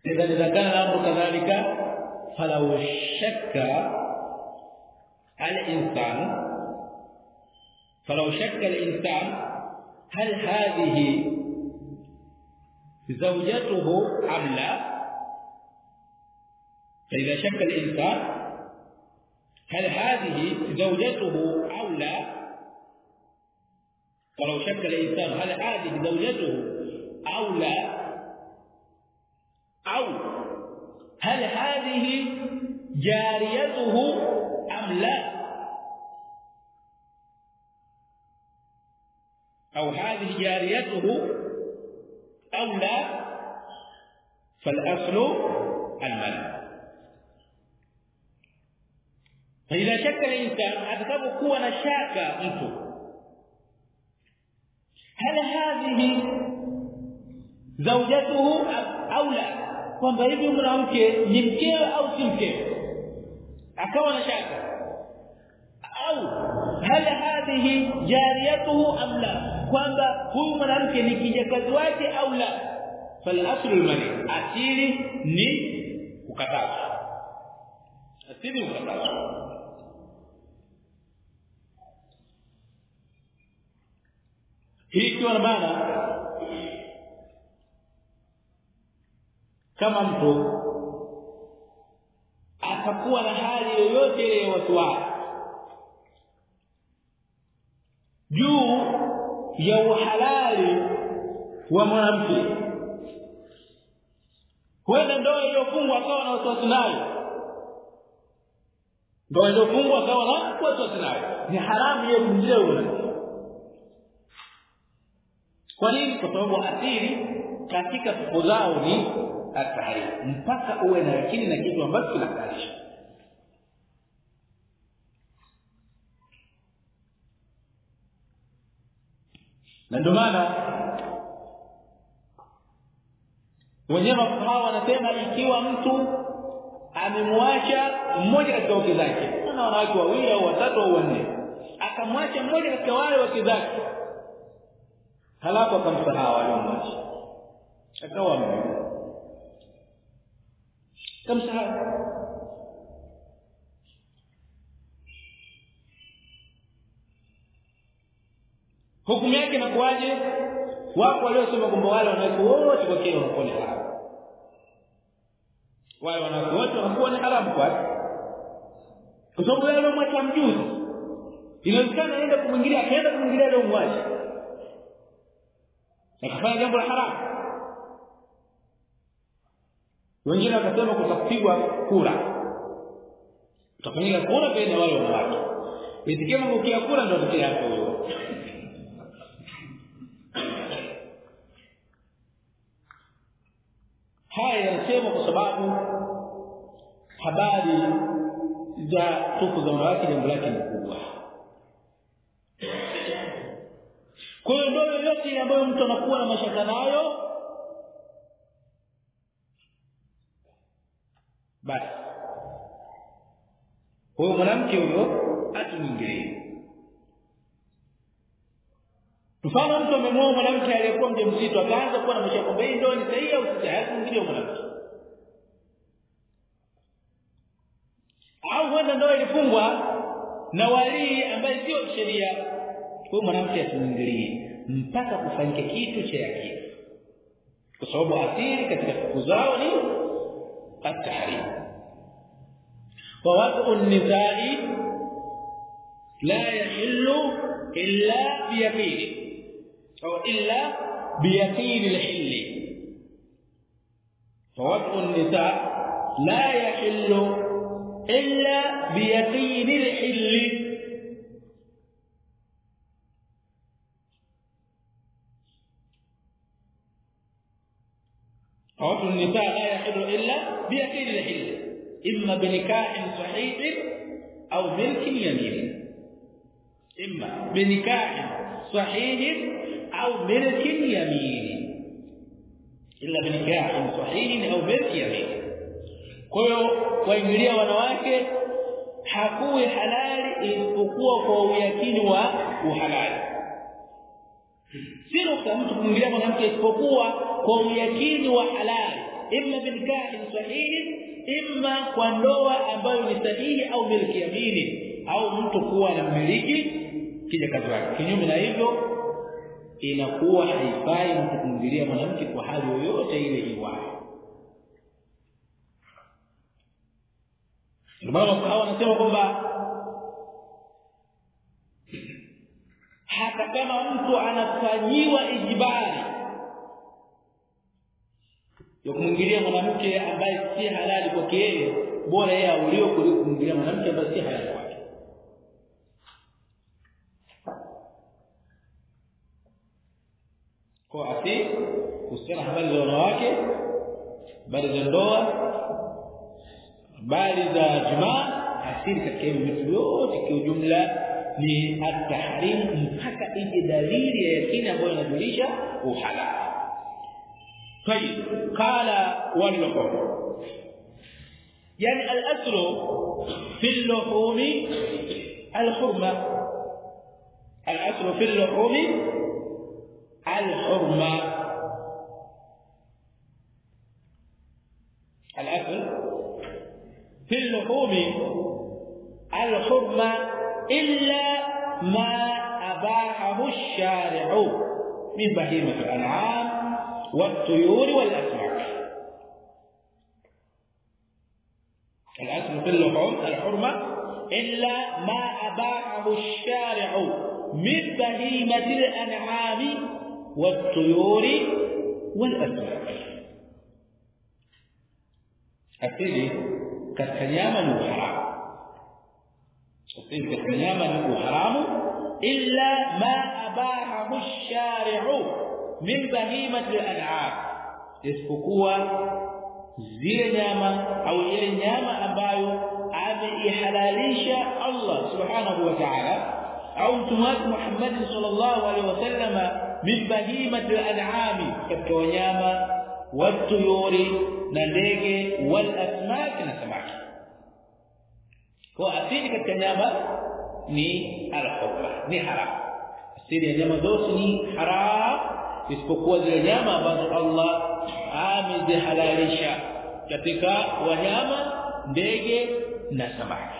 [SPEAKER 1] idha idhakana amru kadhalika falau shakka al-insan falau shakka al-insan hal hadhihi زوجته أم لا فإذا شك الإنسان هل هذه زوجته أو لا فلو شك الإنسان هل هذه زوجته أو لا أو هل هذه جاريته أم لا أو هذه جاريته أو لا فالأصل المال فإذا شك الإنسان أتكبه كون شاك أنتم هل هذه زوجته او لا قام بيبي مراهمكه يمكن او تمكن اكو انا شاك او هل هذه جاريته ام لا قام هو مراهمكه نكيجه كزواجه او لا فالاصل المني اصيري ني وكذا اصيري وكذا
[SPEAKER 2] ikiwa na maana kama mtu
[SPEAKER 1] atakuwa na hali yoyote ile watu wasiwasi juu ya uhalali wa mwanamke huenda ndoa iliyofungwa akawa na watu nayo ndoa iliyofungwa akawa na watu nayo ni haramu yeye kumjua kwa nini kwa sababu asili katika siku zao ni atahari mpaka uwe na yakini na kitu ambacho kinakalisha na ndio maana wenyewe mafukaha wanasema ikiwa mtu amemwacha mmoja katika wake zake na wanawake wawili au watatu au wanne
[SPEAKER 2] akamwacha mmoja katika wale wake zake
[SPEAKER 1] halafu akamsahau aliyomwacha akawa mjua
[SPEAKER 2] kamsahau
[SPEAKER 1] hukumu yake inakuwaje wako waliosema kwamba wale wanakuwa wote kwa kile wanakula haramu wale wanakuwa wote wanakuwa ni haramu kwake kwa sababu yale mwacha mjuzi inawezekana aenda kumwingilia akaenda kumwingilia leo mwacha nikafanya jambo la haramu wengine wakasema kutapigwa kura utafanyika kura baina wale wanawake isikie mambo kura ndio tukia hapo huyo haya yanasema kwa sababu habari za tuku za wanawake jambo lake ni kubwa
[SPEAKER 2] yote ambayo mtu anakuwa na mashaka nayo
[SPEAKER 1] basi huyo mwanamke huyo atumwingilie mfano mtu amemwoa mwanamke aliyekuwa mzito akaanza kuwa na mashaka kwamba hii ndio ni sahihi au si sahihi kumwingilia mwanamke au huenda ndoa ilifungwa na walii ambaye sio sheria huyo mwanamke asimwingilie mpaka kufanyike kitu cha yakini kwa sababu athiri katika kuku zao ni at wa wad'u an-nizaa'i la yahillu illa bi yaqini au illa bi yaqini al-hilli فوضع النساء لا يحل إلا بيقين الحل عرف النساء لا يحل الا بيتين الحل اما بنكاح صحيح او ملك يمين اما بنكاح صحيح او ملك يمين الا بنكاح صحيح او ملك يمين kwa hiyo waingilia wanawake hakuwi halali isipokuwa kwa uyakini wa uhalali sio kwa mtu kumwingilia mwanamke isipokuwa kwa uyakini wa halali imma binkahin sahihi imma kwa ndoa ambayo ni sahihi au milki yamini au mtu kuwa na mmiliki kijakazi wake kinyume na hivyo inakuwa haifai mtu kumwingilia mwanamke kwa hali yoyote ile iwayo ndio maana hawa wanasema kwamba hata kama mtu anafanyiwa ijibari ya kumwingilia mwanamke ambaye si halali kwake yeye bora yeye auliwe kuliko kumwingilia mwanamke ambaye si halali kwake kwa asi kuhusiana habari za wanawake habari za ndoa habari za jumaa asili katika hivi vitu vyote kiujumla ni at-tahrim mpaka ije dalili ya yakini ambayo uhalali طيب قال واللحوم يعني الأسر في اللحوم الحرمه الأسر في اللحوم الحرمه الأسر في اللحوم الحرمه إلا ما أباحه الشارع من بهيمة الأنعام والطيور والأسماك الأسم في اللحوم الحرمة إلا ما أباحه الشارع من بهيمة الأنعام والطيور والأسماك أتلي كالكنيامة الحرام وفيه كنياما وحرام إلا ما أباحه الشارع من بهيمة الأنعام isipokuwa zile nyama au ile nyama ambayo ameihalalisha Allah subhanahu wa ta'ala au mtume wake Muhammad sallallahu alaihi wasallam min bahimati al-an'am katika wanyama watuyuri na ndege wal asmak na samaki ko asili katika nyama ni al-hurma ni haram asili ya nyama zote ni haram isipokuwa zile nyama ambazo Allah amezihalalisha katika wanyama ndege na samaki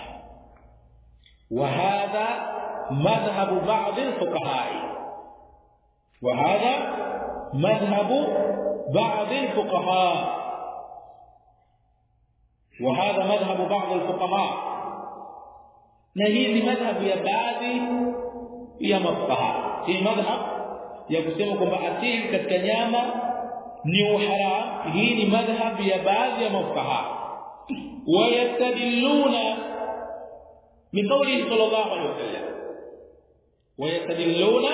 [SPEAKER 1] وهذا مذهب بعض الفقهاء وهذا مذهب بعض الفقهاء وهذا مذهب بعض الفقهاء na hii ni madhhabu ya
[SPEAKER 2] baadhi ya mafukaha hii madhhab
[SPEAKER 1] ya kusema kwamba asili katika nyama ni uharam hii ni madhhab ya baadhi ya mafukaha wayastadilluna biqawlihi sallallahu alayhi wasallam wayastadilluna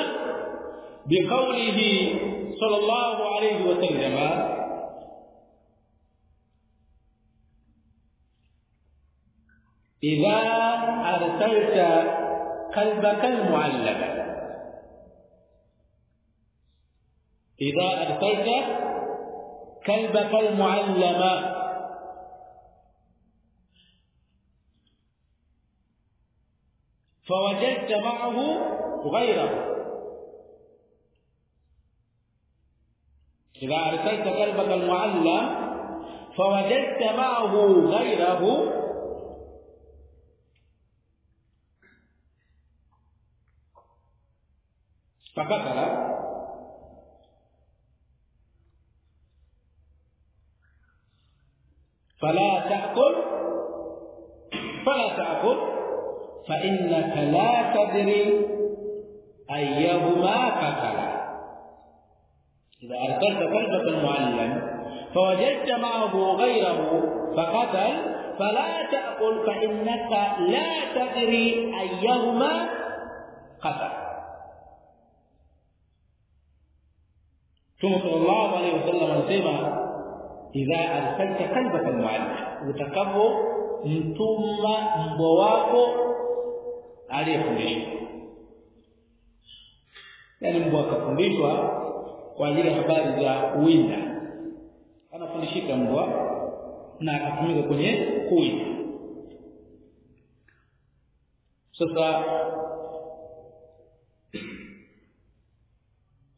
[SPEAKER 1] biqawlihi sallallahu alayhi wasallam إذا أرسلت قلبك المعلم إذا أرسلت كلبك المعلم فوجدت معه غيره إذا أرسلت كلبك المعلم فوجدت معه غيره فقتل فلا تأكل فلا تأكل فإنك لا تدري أيهما قتل إذا أرسلت قلبك المعلم فوجدت معه غيره فقتل فلا تأكل فإنك لا تدري أيهما قتل Mtume sallallahu alaihi wasallam anasema idha arsalta kalbaka muallim, mtuma mbwa wako aliyefundishwa. Yaani mbwa akafundishwa kwa ajili ya habari za uwinda, anafundishika mbwa na akatumika kwenye kuwinda. Sasa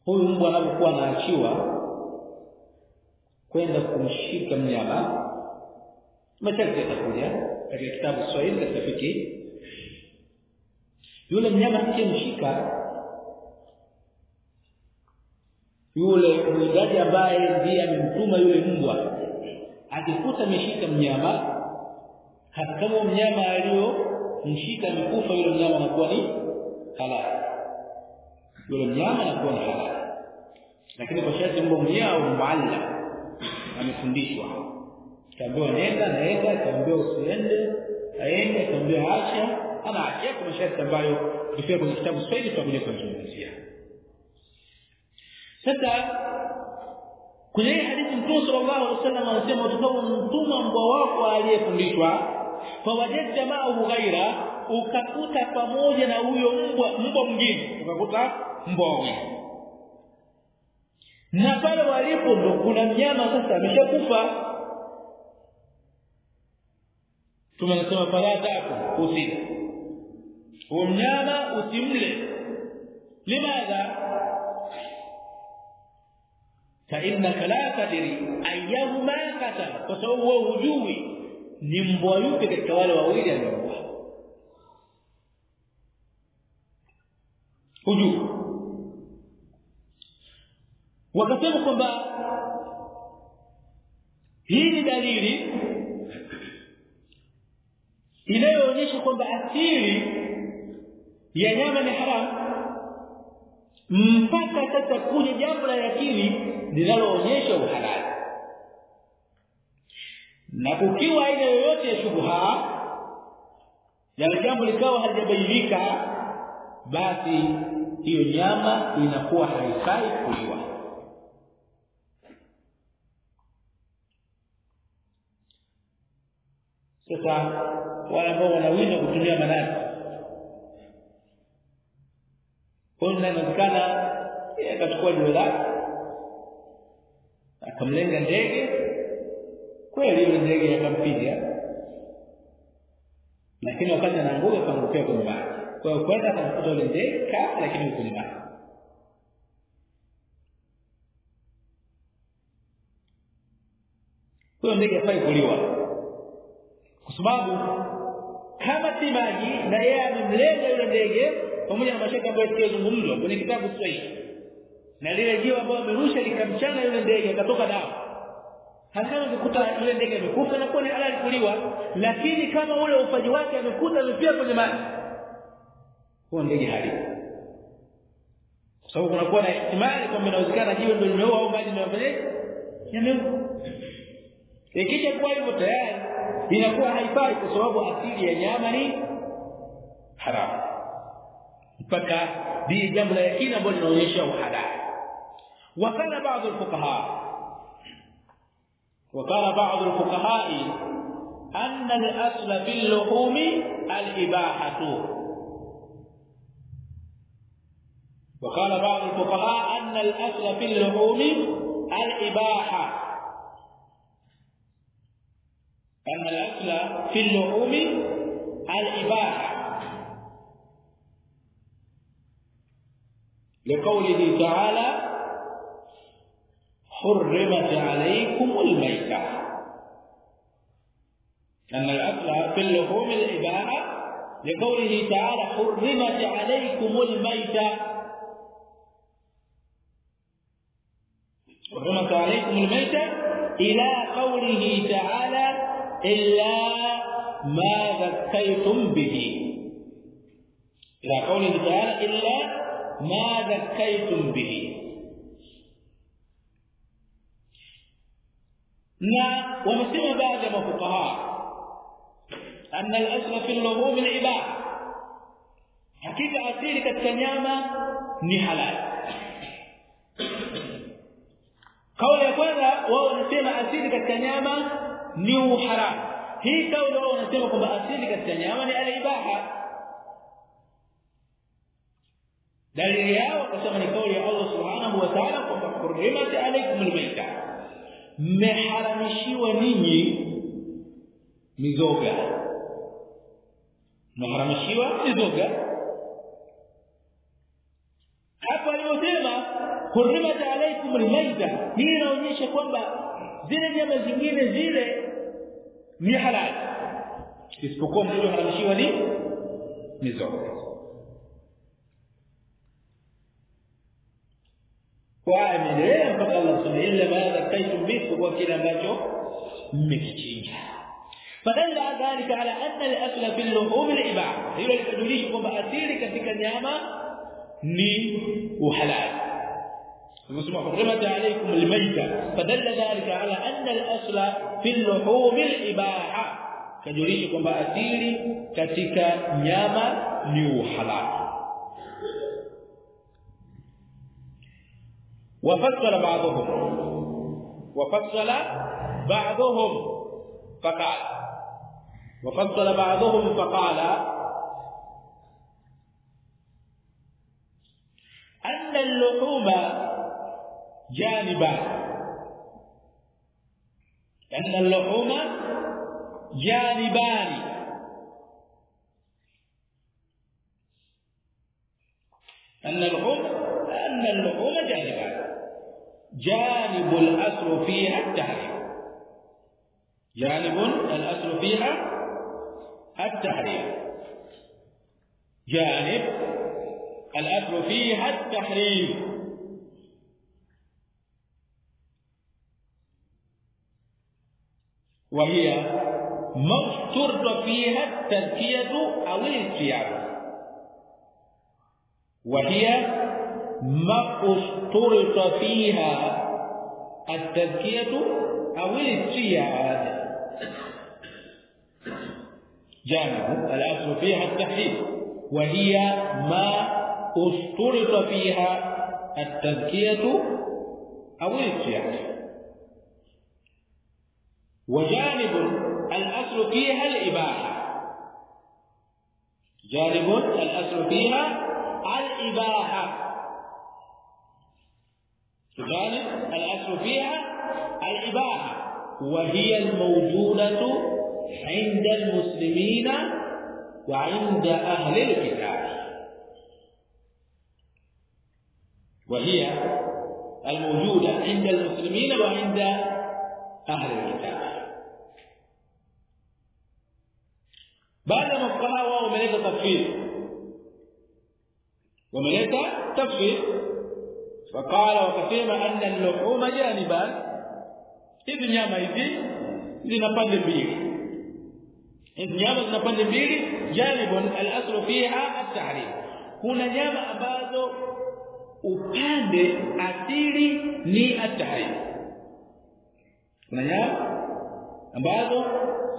[SPEAKER 1] huyu mbwa anapokuwa anaachiwa kwenda kumshika mnyama masharti atakuja katika kitabu Swahili katika fiki yule mnyama akimshika yule mwigaji ambaye ndiye amemtuma yule mbwa akikuta ameshika mnyama hata kama mnyama aliyomshika mikufa yule mnyama anakuwa ni halali yule mnyama na kuwa halali lakini kwa sharti mbo mnyama au mualla amefundishwa kaambiwa nenda naenda kaambiwa usiende aende kaambiwa acha ana acha kwa sharti ambayo kufika kwenye kitabu sasa hivi tutakuja kuzungumzia sasa kwenye hadithi mtume sallallahu alaihi wasallam anasema utakuwa mtuma mbwa wako aliyefundishwa wajeti jamaahu ghaira ukakuta pamoja na huyo mbwa mbwa mwingine ukakuta mbowe na pale walipo ndo kuna mnyama sasa ameshakufa tumesema fala taku usile huo mnyama usimle limadha fa innaka la tadri ayahuma qatala kwa sababu wewe hujui ni mbwa yupi katika wale wawili aliyokuwa hujui wakasema kwamba hii ni dalili inayoonyesha kwamba asili ya nyama ni haramu mpaka sasa kuja jambo la yakini linaloonyesha uhalali na kukiwa aina yoyote ya shubha ya jambo likawa halijabainika basi hiyo nyama inakuwa haifai kuliwa hasa wale ambao wanawinda kutumia manani kwa hiyo inawezekana akachukua jiwe lake akamlenga ndege kweli ile ndege akampiga lakini wakati anaanguka akaangukia kwenye maji kwa hiyo kwenda akamkuta yule ndege kafa lakini kwenye maji
[SPEAKER 2] huyo ndege hafai kuliwa
[SPEAKER 1] sababu kama maji na yeye amemlenga yule ndege pamoja na mashaka ambayo tuliyozungumzwa kwenye kitabu sahihi na lile jiwe ambalo amerusha likamchana yule ndege akatoka dawa hasa kukuta yule ndege amekufa na kuwa ala kuliwa lakini kama ule ufaji wake amekuta amepia kwenye maji huo ndege hali sababu kuna kuwa na imani kwamba inawezekana jiwe ndio limeua au maji ndio yamefanya ikija kwa hivyo tayari inakuwa haifai kwa sababu asili ya nyama ni haramu mpaka di jambo la yakina ambalo linaonyesha uhalali wakala baadhi ya fuqaha wakala baadhi الفقهاء وقال بعض الفقهاء أن الأصل في اللحوم الإباحة وقال بعض الفقهاء أن الأصل في اللحوم الإباحة أن الاصل في اللحوم الإباحة لقوله تعالى حرمت عليكم الميتة أن الأكل في اللحوم الإباحة لقوله تعالى حرمت عليكم الميتة حرمت عليكم الميتة إلى قوله تعالى illa ma zakkaytum bihi ila qawlihi ta'ala illa ma zakkaytum bihi na wamesema baadhi ya mafukaha anna al-asl fi al-luhum al-ibah hakika asili katika nyama ni halali kauli ya kwanza wao wanasema asili katika nyama ni uharamu hii kauli wao wanasema kwamba asili katika nyama ni alibaha dalili yao wakasema ni kauli ya Allah subhanahu wa ta'ala kwamba hurrimat alaykum almayta mmeharamishiwa ninyi mizoga mmeharamishiwa mizoga hapa aliposema hurrimat alaykum almayta hii inaonyesha kwamba zile nyama zingine zile ni halali
[SPEAKER 2] isipokuwa mlichoharamishiwa ni mizoga
[SPEAKER 1] waendelea mpaka Allah subhanahu illa ma zakaitum bihi kwa kile ambacho mmekichinja فدل ذلك على ان الاكل في اللحوم الاباحه hilo litajulisha kwamba asili katika nyama ni uhalali kusema hurmat alaykum almayta fadalla dhalika ala anna al-asla fil luhumil ibaha kajulisha kwamba asili katika nyama ni uhalali wafassala ba'dhum wafassala ba'dhum faqala wafassala ba'dhum faqala anna al-luhuma janibani لأن اللحوم جانبان أن اللحوم أن اللحوم جانبان جانب الأصل فيها التحريم جانب الأصل فيها التحريم جانب الأصل فيها التحريم وهي ما افترض فيها التزكية أو الانقياد وهي ما افترض فيها التزكية أو الانقياد جانب الأصل فيها التحريف وهي ما افترض فيها التزكية أو الانقياد وجانب الأصل فيها الإباحة جانب الأصل فيها الإباحة جانب الأصل فيها الإباحة وهي الموجودة عند المسلمين وعند أهل الكتاب وهي الموجودة عند المسلمين وعند أهل الكتاب baada ya mafukaha wao wameleta tafsiri wameleta tafsiri wakala wakasema anna al-luhuma janiban hizi nyama hizi zina pande mbili hizi nyama zina pande mbili janibun al-aslu fiha at-tahrim kuna nyama ambazo upande asili ni at-tahrim kuna nyama ambazo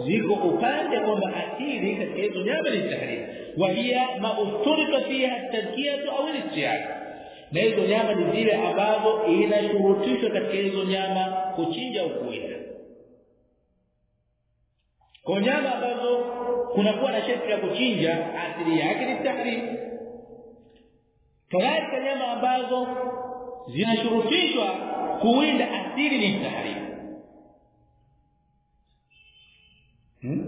[SPEAKER 1] ziko upande kwamba asili katika hizo nyama ni tahrim wa hiya ma'usturika fiha at-tadkiyatu aw al na hizo nyama ni zile ambazo inashurutishwa katika hizo nyama kuchinja au kwa nyama ambazo kunakuwa na sharti ya kuchinja asili yake ni tahrim kadhalika nyama ambazo zinashurutishwa kuwinda asili ni tahrim Hmm?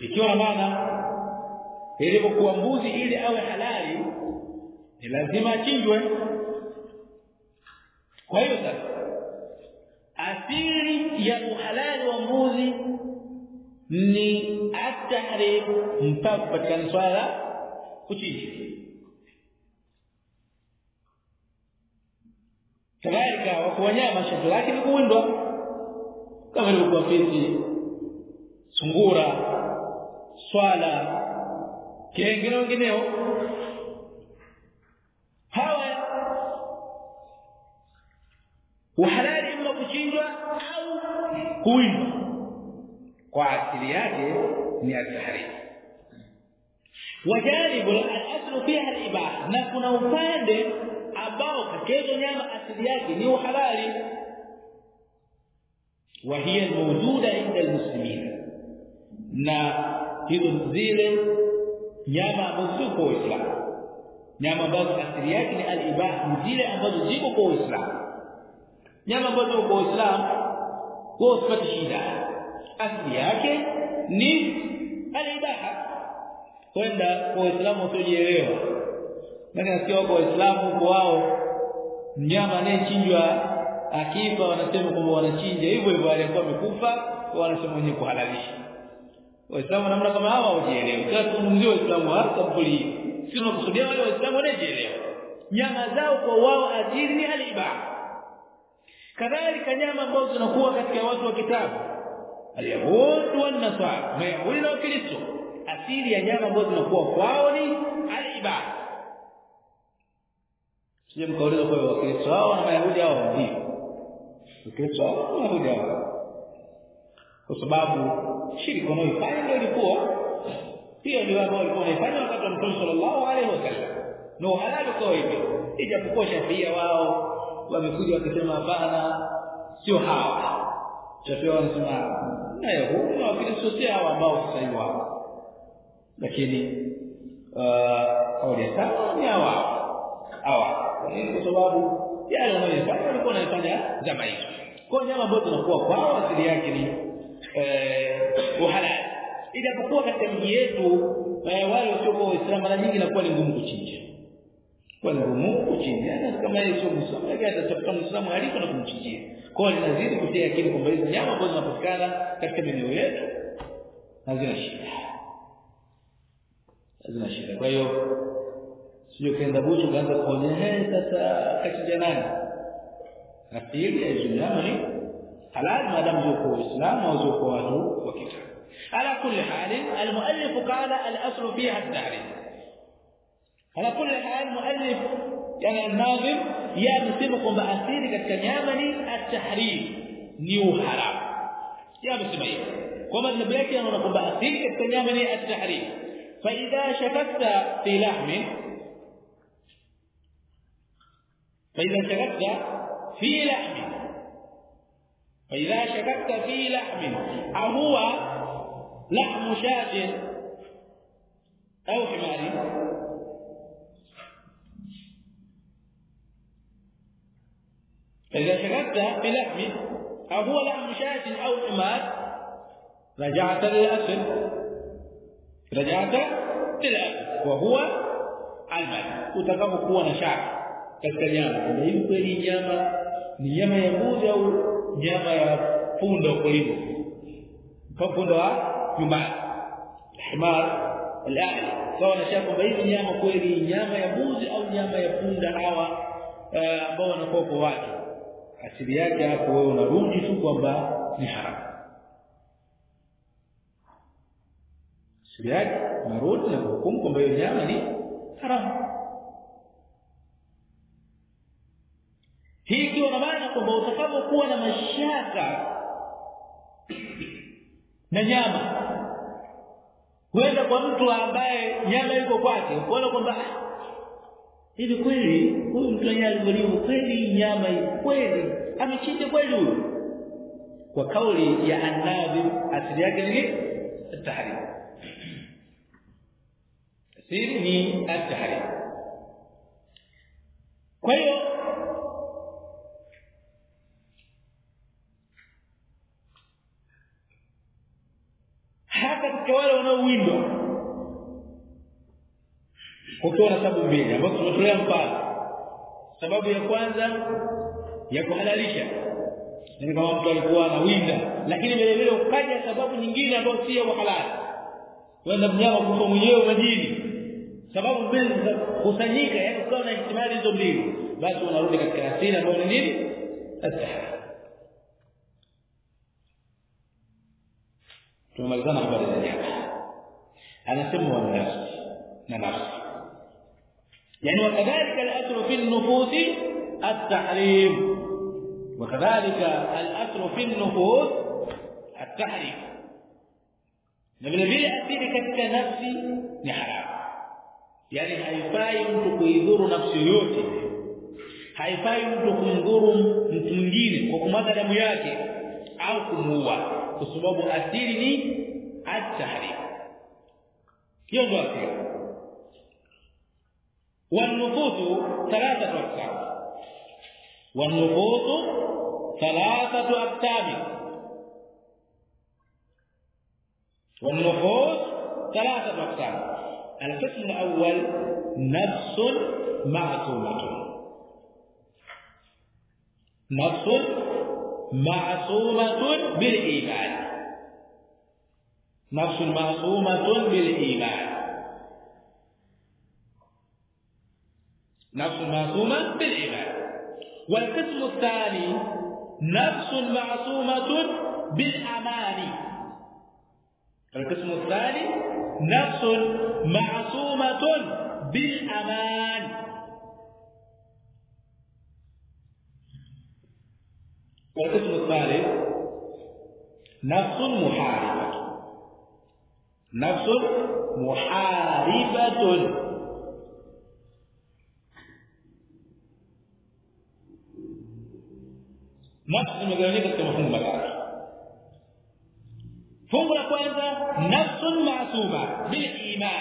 [SPEAKER 2] ikiwa na maana
[SPEAKER 1] ilivyokuwa mbuzi ili awe halali ni lazima achinjwe kwa hiyo sasa asili ya uhalali wa mbuzi ni atahri mpaka kupatikana swala kuchinja kadhalika kwa wanyama shughuli lake ni kuwindwa kama ilivyokuafisi sungura swala kengine wengineo hawa uhalali imma kuchinjwa au kuwindwa kwa asili yake ni atahrim wajaribu al-aslu fiha al na kuna upande ambao kakezo nyama asili yake ni uhalali وهي الموجوده عند المسلمين na hizo zile nyama ambazo kwa Uislamu nyama ambazo asili yake ni al-ibah zile ambazo ziko kwa Uislamu nyama ambazo kwa Uislamu kwa usipati shida asili yake ni al kwenda kwa Uislamu wasiojielewa maana sio kwa Uislamu wao mnyama anayechinjwa akifa wanasema kwamba wanachinja hivyo hivyo aliyekuwa amekufa wanasema wenyewe kuhalalisha waislamu namna kama hawa wajielewe kila tuzungumzie waislamu wa kampuni si tunakusudia wale waislamu wanajielewa nyama zao kwa wao ajili ni aliba kadhalika nyama ambazo zinakuwa katika watu wa kitabu aliyahudu wa nasara mayahudi na wakristo asili ya nyama ambazo zinakuwa kwao ni aliba sije mkauleza kwa wakristo hao na mayahudi hao ndio Ukristo unakuja kwa sababu shirika wanaoifanya ndio ilikuwa pia ni wao walikuwa wanafanya wakati wa Mtume sallallahu alaihi wasallam na uhalali kwa hivyo ijapokuwa pia wao wamekuja wakisema bana sio hawa chapewa wanasema naye huyu na wapili sio hawa ambao sasa hivi wao lakini uh, au ni sawa ni hawa hawa kwa sababu yale wanayofanya walikuwa wanayofanya zama hizo kwa nyama ambayo tunakuwa kwao asili yake ni eh uhalali kwa katika mji yetu eh, wale wasiokuwa waislamu mara nyingi inakuwa ni ngumu kuchinja kwa ni ngumu kuchinja hata kama yeye sio muislamu lakini atatafuta muislamu aliko na kumchinjia kwa hiyo lazima kutia akili kwamba hizo nyama ambazo zinapatikana katika maeneo yetu hazina shida hazina shida kwa hiyo sio kenda bure ukaanza kuonya eh sasa kachijana nafikiri alijinyama ni halal madamu yuko uislamu au yuko watu wa kitabu ala kulli hal almuallif qala alaslu fiha at-tahrif ala kulli hal muallif yani an-nazim yeye amesema kwamba asili katika nyama ni at-tahrif ni uharamu yeye amesema hivyo kwa madhabu yake anaona kwamba asili katika nyama ni at-tahrif fa idha shakakta fi فإذا شككت في لحم فإذا شككت في لحم أهو لحم شاة أو حمار فإذا شككت في لحم أهو لحم شاة أو حمار رجعت للأصل
[SPEAKER 2] رجعت للأصل وهو
[SPEAKER 1] المال utakapokuwa قوه shaka katika nyama na hii kweli nyama ni nyama ya mbuzi au nyama ya punda kwa hivyo kwa punda wa nyumba himar alaa sawa na shaka kwamba hii nyama kweli nyama ya mbuzi au nyama ya punda hawa eh, ambao wanakuwa kwa watu asili yake hapo wewe unarudi tu kwamba ni haramu asili yake unarudi na hukumu kwamba hiyo nyama ni haramu hii ikiwa na maana kwamba utakapokuwa na mashaka na nyama kwenda kwa mtu ambaye nyama iko kwake ukaona kwamba ah, hivi kweli huyu mtu yeye alivyo kweli nyama kweli amechinja kweli huyu kwa kauli ya annabi asili yake ni tahrim asili ni tahrim kwa hiyo hata katika wale wanaowindwa kukiwa na sababu mbili ambazo tumetolea mfano sababu ya kwanza ya kuhalalisha ni kama mtu alikuwa anawinda lakini vile vile ukaja sababu nyingine ambayo si ya halali wenda mnyama kufa mwenyewe majini sababu mbili kusanyika yani ukawa na ihtimali hizo mbili basi unarudi katika asili ambayo ni nini astaha tumalizana habari za jana anasema wa nafsi na nafsi yani wakadhalika al-athru fi an-nufusi at-tahrim wakadhalika al-athru fi an-nufus at-tahrim na vile vile asili katika nafsi ni haramu yani haifai mtu kuidhuru nafsi yoyote haifai mtu kumdhuru mtu mwingine kwa kumwaga damu yake au kumuua kwa sababu asili ni at-tahrim hiyo ndio asili والنفوذ ثلاثه اقسام والنفوذ ثلاثه اقسام والنفوذ ثلاثه اقسام القسم الاول نفس معصومه نفس معصومة بالإيمان نفس معصومة بالإيمان نفس معصومة بالإيمان والقسم الثاني نفس معصومة بالأمان القسم الثاني نفس معصومة بالأمان والقسم الثالث نفس محاربة نفس محاربة nafsi zimegawanyika katika mafungu matatu fungu la kwanza nafsun maasuma bil iman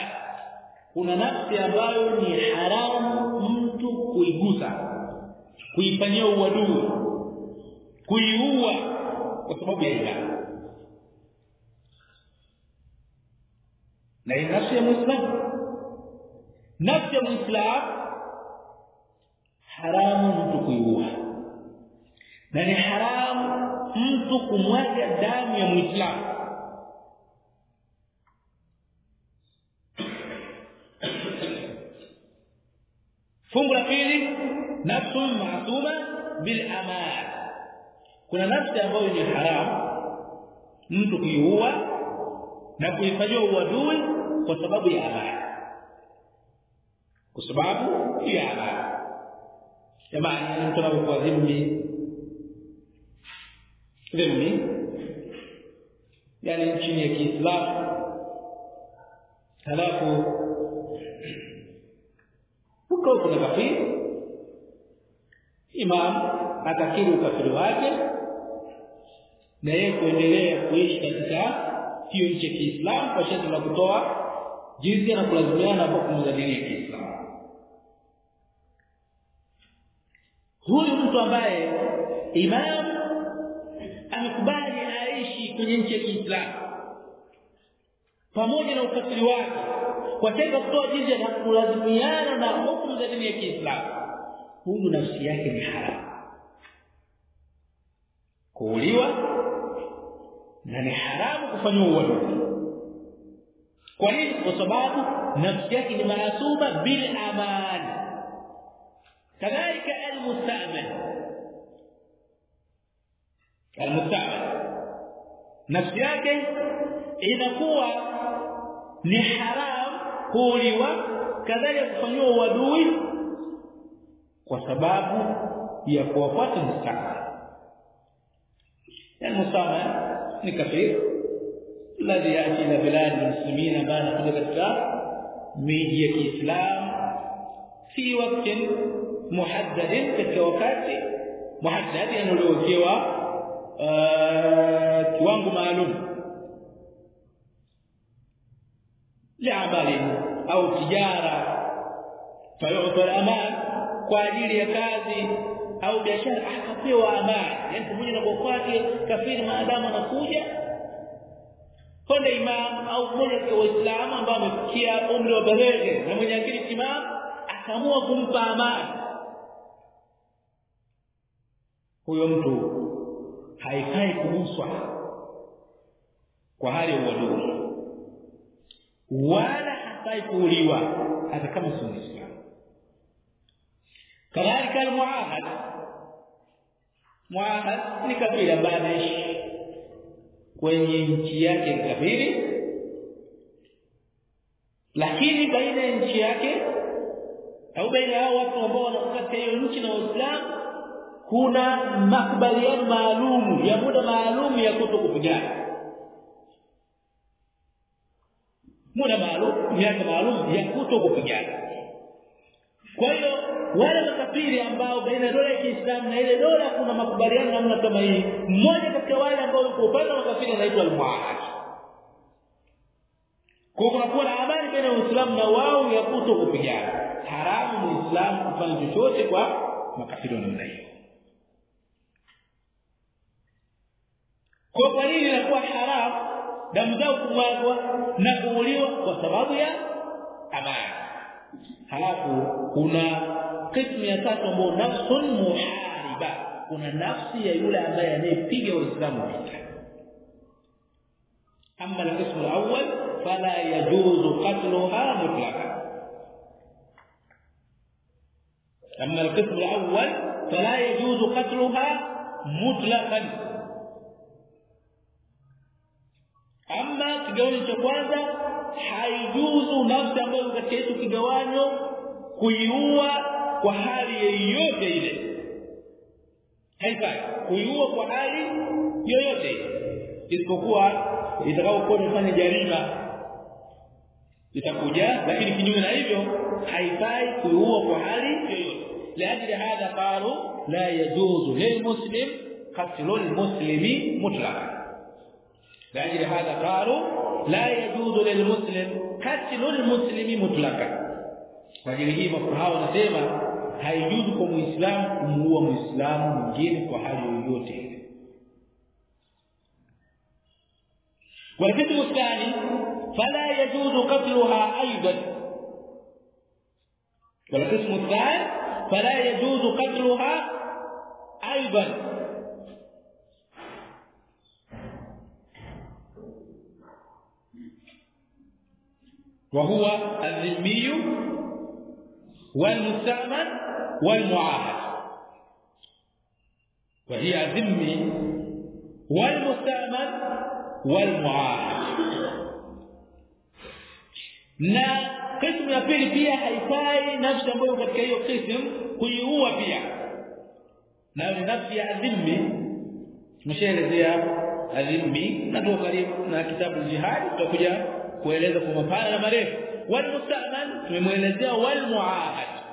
[SPEAKER 2] kuna nafsi ambayo ni haramu mtu kuigusa
[SPEAKER 1] kuifanyia uadui kuiua kwa sababu ya imani na nafsi ya muislamu nafsi ya muislamu haramu mtu kuiua na ni haramu mtu kumwaga damu ya muislamu fungu la pili nafsun maasuma bil aman kuna nafsi ambayo ni haramu mtu kuiua na kuifanyia uadui kwa sababu ya amani kwa sababu ya amani jamani mtu anapokuwa dhimmi dhimmi yani chini ya Kiislamu halafu huko kuna kafiri imam atakiri ukafiri wake na yeye kuendelea kuishi katika hiyo nchi ya Kiislamu kwa sharti la kutoa jinsi na kulazimiana kwa kumuza dini ya Kiislamu huyu mtu ambaye imam amekubali aishi kwenye nchi ya Kiislamu pamoja na ukatili wake kwa sababu kutoa jinsi na kulazimiana na hukumu za dini ya Kiislamu huyu nafsi yake ni haramu kuuliwa na ni haramu kufanywa uadui
[SPEAKER 2] kwa nini kwa sababu nafsi yake ni mahsuba bil amani
[SPEAKER 1] kadhalika almustamal almustamal nafsi yake inakuwa ni haramu kuuliwa kadhalika kufanywa uadui kwa sababu ya kuwafuata mustaqbal لانه صار كثير الذي ياتي الى بلاد المسلمين بعد حدث الكتاب ميجي الاسلام في وقت محدد في كتوقات محدد انه يعني لو جوا كوانغ آه، معلوم لعمل او تجاره فيعطى الامان كاجل يا كازي au biashara akapewa amani yani pamoja na kwake kafiri maadamu anakuja pande imam au mmoja wa waislamu ambao amefikia umri wa baleghe na mwenye akili timamu akaamua kumpa amani huyo mtu haifai kuguswa kwa hali ya uadui wala hafai kuuliwa hata kama si kadhalika almuahad Muahad ni kabila banaishi kwenye nchi yake kabili lakini baina ya nchi yake au baina ya watu ambao wanakata hiyo nchi na Uislamu kuna makubaliano maalum ya muda maalum ya kuto kupigana muda maalum miaka maalum ya kuto kupigana kwa hiyo wale makafiri ambao baina dola ya Kiislamu na ile dola kuna makubaliano namna kama hii mmoja katika wale ambao uko upande wa makafiri anaitwa al-muahad kwa kuna kuwa na habari baina ya Uislamu na wao ya kuto kupigana haramu muislamu kufanya chochote kwa makafiri namna hiyo kwa kwa nini inakuwa haramu damu zao kumwagwa na kuuliwa kwa sababu ya amani halafu kuna قسم يتاكم نفس محاربة كنا نفس يقول أبا يليه فيه والإسلام أما القسم الأول فلا يجوز قتلها مطلقا أما القسم الأول فلا يجوز قتلها مطلقا أما تجوز تقوازا حيجوز نفس أبو الكتيس كجوانه كيوة kwa hali yoyote ile haifai kuiua kwa hali yoyote isipokuwa itakapokuwa imefanya jarima itakuja lakini kinyume na hivyo haifai kuiua kwa hali yoyote la la hadha qalu yajuzu lil muslim qatlu لا muslimi mutlaq la المسلم hadha qalu la yajuzu lil muslim qatlu قتل muslimi mutlaq kwa ajili hii mafuhao nasema haijuzu kwa muislamu kumuua muislamu mwingine kwa hali yoyote ile الثاني فلا يجوز قتلها ايضا
[SPEAKER 2] والقسم الثاني فلا يجوز قتلها
[SPEAKER 1] ايضا وهو الذمي والمستأمن والمعاهد وهي ذمي والمستأمن والمعاهد na kismu ya pili pia haifai nafsi ambayo katika hiyo kismu kuiua pia na ni nafsi ya dhimmi tumeshaelezea adhimmi na karibu na kitabu jihad tutakuja kueleza kwa mapana na marefu والمستأمن tumemwelezea والمعاهد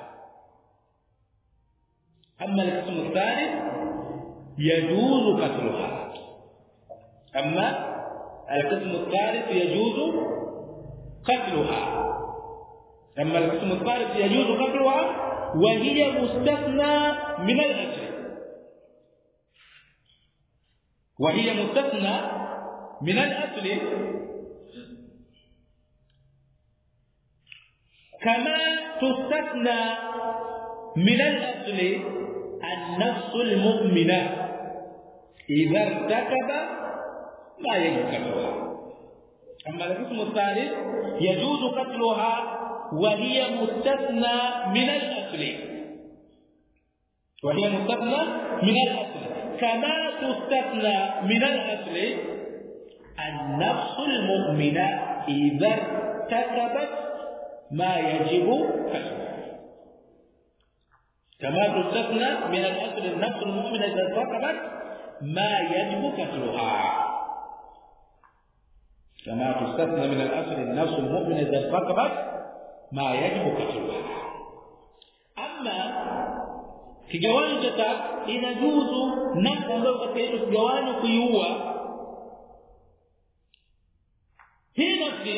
[SPEAKER 1] أما القسم الثالث يجوز قتلها أما القسم الثالث يجوز قتلها أما القسم الثالث يجوز قتلها وهي مستثنى من الأجر وهي مستثنى من الأصل كما تستثنى من الأصل النفس المؤمنة
[SPEAKER 2] إذا ارتكب
[SPEAKER 1] لا يجوز قتلها أما القسم الثالث يجوز قتلها وهي مستثنى من الأصل وهي مستثنى من الأصل كما تستثنى من الأصل النفس المؤمنة إذا ارتكبت ما يجب كسبه كما تستثنى من الاصل النفس المؤمنه اذا ارتكبت ما يجب كسرها كما تستثنى من الاصل النفس المؤمنه اذا ارتكبت ما يجب كسرها اما kigawanyo cha tatu جوز نفس ambayo katika hicho kigawanyo kuiua hii nafsi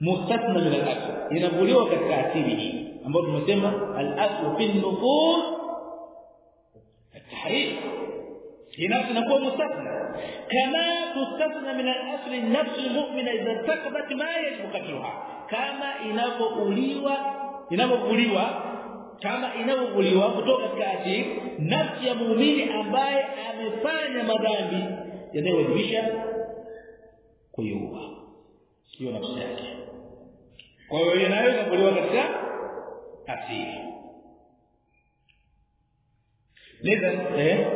[SPEAKER 1] mustathna min al-asl inavuliwa katika asili hii ambayo tumesema al-asl fi nufus at-tahrim inafsi inakuwa mustathna kama tustathna min al-asl nafs al-mu'mina idha taqabat ma yajibu qatluha kama inavyouliwa inavyovuliwa kama inavyovuliwa kutoka katikati nafsi ya muumini ambaye amefanya madhambi yanayowajibisha
[SPEAKER 2] kuiua hiyo nafsi yake
[SPEAKER 1] kwa hiyo yanaweza kuliwa katika asili lidha eh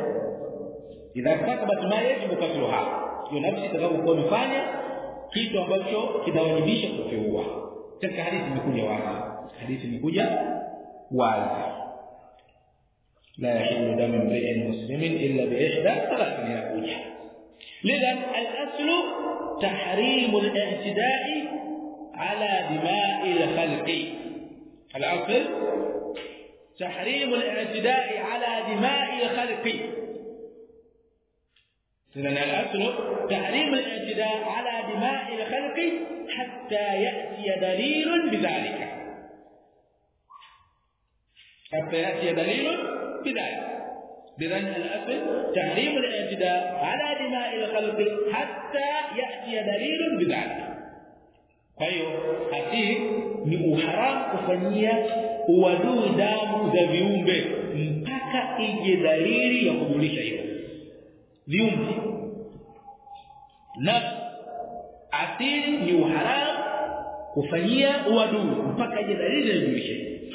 [SPEAKER 1] idha katabat ma yajibu katluha hiyo nafsi itakapokuwa imefanya kitu ambacho kinawajibisha kukiua katika hadithi imekuja wazi hadithi imekuja wazi لا يحل دم امرئ مسلم الا باحدى ثلاث من الوجه لذا الاصل تحريم الاعتداء على دماء الخلق الأصل تحريم الاعتداء على دماء الخلق لأن الأصل تحريم الاعتداء على دماء الخلق حتى يأتي دليل بذلك حتى يأتي دليل بذلك بذن الأصل تحريم الاعتداء على دماء الخلق حتى يأتي دليل بذلك Kwa hiyo asi ni uharamu kufanyia uadui damu za viumbe mpaka ije dalili ya kujulisha hiyo Viumbe na asili ni uharamu kufanyia uadui mpaka ije dalili ya kujulisha hilo.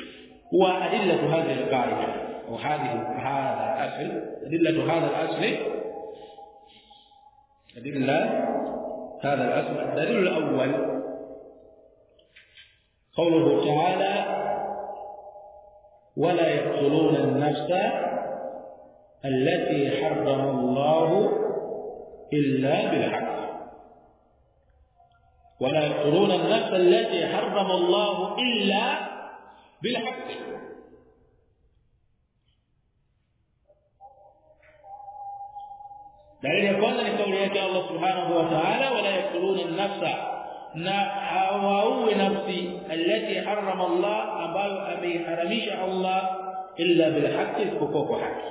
[SPEAKER 1] Wa adilla hadhihi alqaida wa hadhihi hadha asl adilla hadha al-asl adilla هذا الأصل الدليل الأول قوله تعالى ولا يقتلون النفس التي حرم الله إلا بالحق ولا يقتلون النفس التي حرم الله إلا بالحق
[SPEAKER 2] دليل يقول لك قول
[SPEAKER 1] الله سبحانه وتعالى ولا يقتلون النفس na hawaue nafsi allati harrama Allah ambayo ameharamisha Allah illa bil haqqi isipokuwa haki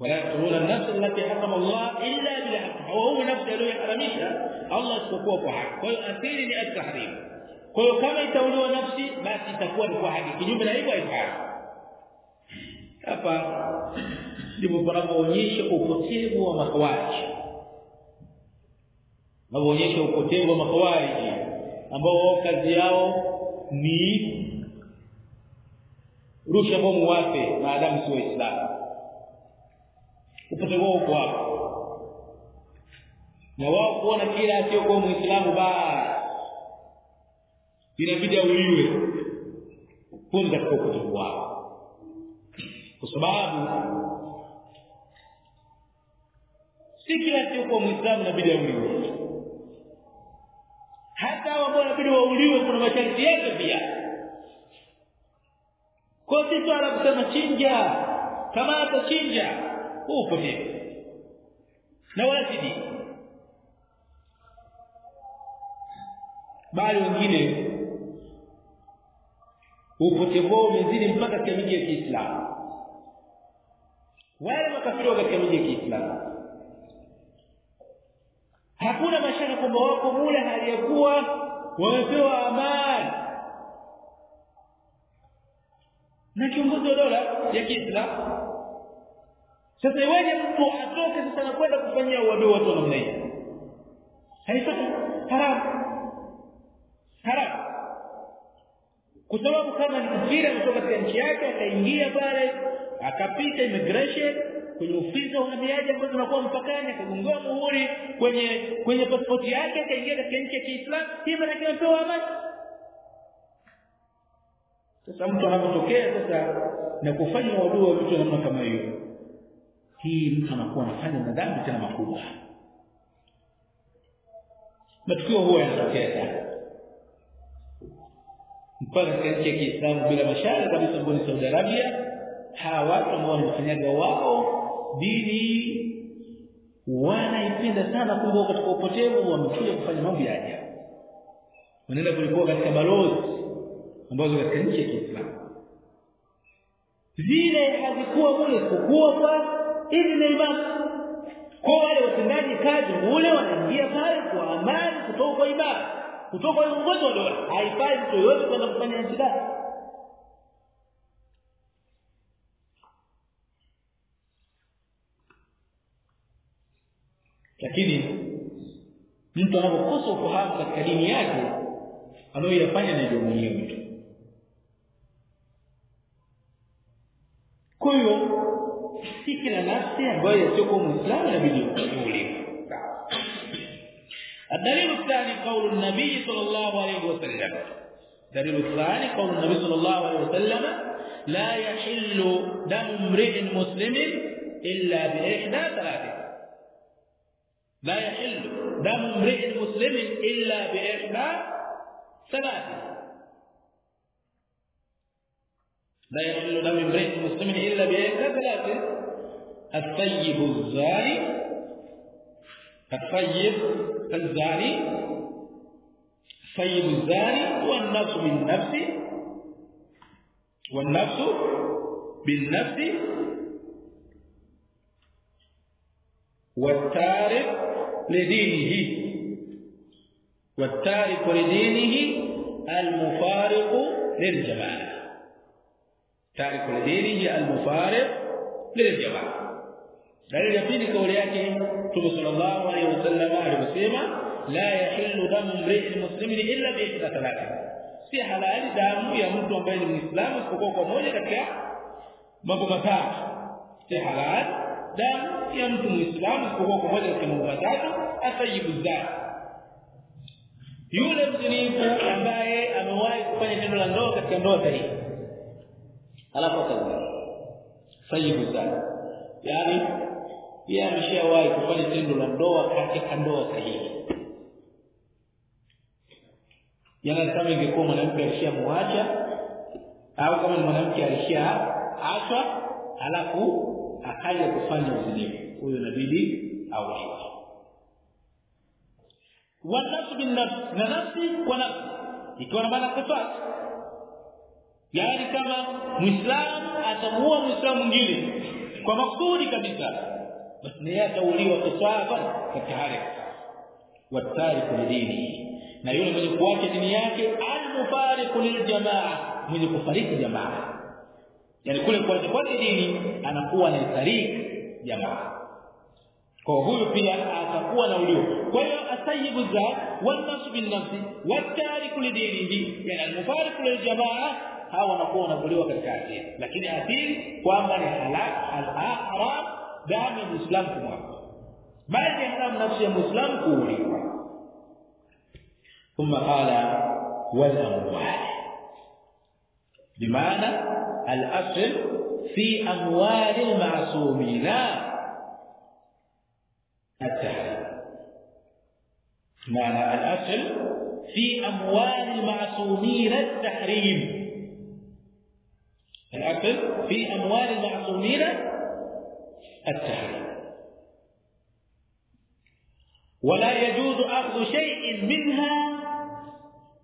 [SPEAKER 1] wala yatruna nafsi allati harrama Allah illa bil haqq waue nafsi aliyoharamisha Allah isipokuwa kwa haki kwa hiyo athiri ni at-tahrim kwa hiyo kama itauliwa nafsi basi itakuwa ni kwa haki kinyume na hivyo haifai hapa ndipo panapoonyesha upotevu wa mahawaji na huonyesha upotevu wa makhawariji ambao kazi yao ni rusha bomu wape maadamu sio waislamu upotevu wao uko hapo na wao kuona kila kwa muislamu ba inabidi auliwe huo ni upotevu wao kwa sababu si kila asiyokuwa muislamu inabidi auliwe hata ambao wanabidi wauliwe kuna masharti yake pia kwa sisi kusema chinja kama atachinja upo vipi na wazidi bali wengine upotevu umezidi mpaka katika miji ya Kiislamu wale makafiri wa katika miji ya Kiislamu hakuna mashaka kwamba wako mule aliyekuwa wamepewa amani na kiongozi wa dola ya Kiislamu sasa iweje mtu atoke sasa na kwenda kufanyia uadui watu namna hii haitoki haramu haramu kwa sababu kama ni kufira ametoka katika nchi yake akaingia pale akapita immigration kwenye ofisi ya uhamiaji ambazo tunakuwa mpakani akagongewa muhuri kwenye kwenye pasipoti yake akaingia katika nchi ya Kiislamu hii maana anapewa amani sasa mtu anapotokea sasa na kufanya wadua vitu namna kama hiyo hii mtu anakuwa anafanya madhambi tena makubwa matukio huwa yanatokea sana mpaka katika nchi ya Kiislamu bila mashaka kabisa mboni Saudi Arabia hawa watu ambao wanafanyaga wao dini
[SPEAKER 2] wanaipenda sana kuwa katika upotevu wamekuja kufanya mambo ya ajabu
[SPEAKER 1] wanaenda kulikuwa katika balozi ambazo katika nchi ya Kiislamu zile hazikuwa mule kukuwa kwa idhini ibada
[SPEAKER 2] kwa wale watendaji kazi ule wanaingia pale kwa
[SPEAKER 1] amani kutoka kwa ibada kutoka kwa uongozi wa dola haifai mtu yote kwenda kufanya ibada lakini mtu anapokosa ufahamu katika dini yake anayoyafanya ni ndio mwenyewe tu kwa hiyo si kila nafsi ambayo kwa muislamu na bidii kuuliwa الدليل الثاني قول النبي صلى الله عليه وسلم دليل الثاني قول النبي صلى الله عليه وسلم لا يحل دم امرئ مسلم الا باحدى ثلاثه لا يحل دم امرئ مسلم الا باحدى ثلاثه لا يحل دم امرئ مسلم الا باحدى ثلاثه
[SPEAKER 2] الطيب الزاني
[SPEAKER 1] الطيب الزاني الطيب الزاني والنفس بالنفس والنفس بالنفس والتارك لدينه والتارك لدينه المفارق للجماعه تارك لدينه المفارق للجماعه دليل يقين قولك ثم صلى الله عليه وسلم قال لا يحل دم امرئ المسلم الا باذن ثلاثه في حلال دم يا بين الاسلام ni muislamu kwa kwa moja
[SPEAKER 2] في حلال damu
[SPEAKER 1] ya mtu muislamu kwa pamoja na mambo matatu atajibu zake yule mzinifu ambaye amewahi kufanya tendo la ndoa katika ndoa sahihi alafu akauliwa sahibu zake yani yeye ameshawahi kufanya tendo la ndoa katika ndoa sahihi yana kama ingekuwa mwanamke alishamwacha au kama ni mwanamke alishaachwa alafu akaja kufanya uzinifu huyo inabidi auawe wa nafsi bin nafsi na nafsi kwa nafsi ikiwa na maana kufati yaani kama muislamu atamuua muislamu mwingine kwa makusudi kabisa basi naye atauliwa kusaba katika hali watariku lidini na yule mwenye kuacha dini yake almufariqu liljamaa mwenye kufariki jamaa yani kule kuacha kwa dini anakuwa ni tariq jamaa kwa huyo pia atakuwa na ulio kwa hiyo asayibu za wal nasb bin nafsi wa tariq li dini bi yani mufariq li jamaa hawa wanakuwa wanavuliwa katika asili lakini asili kwamba ni halal al-haram dami muslim kwa kumwaga maji haramu nafsi ya muslim kuuliwa ثم قال والأموال بمعنى الأصل في أموال المعصومين التحريم معنى الأصل في أموال المعصومين التحريم الأصل في أموال المعصومين التحريم ولا يجوز أخذ شيء منها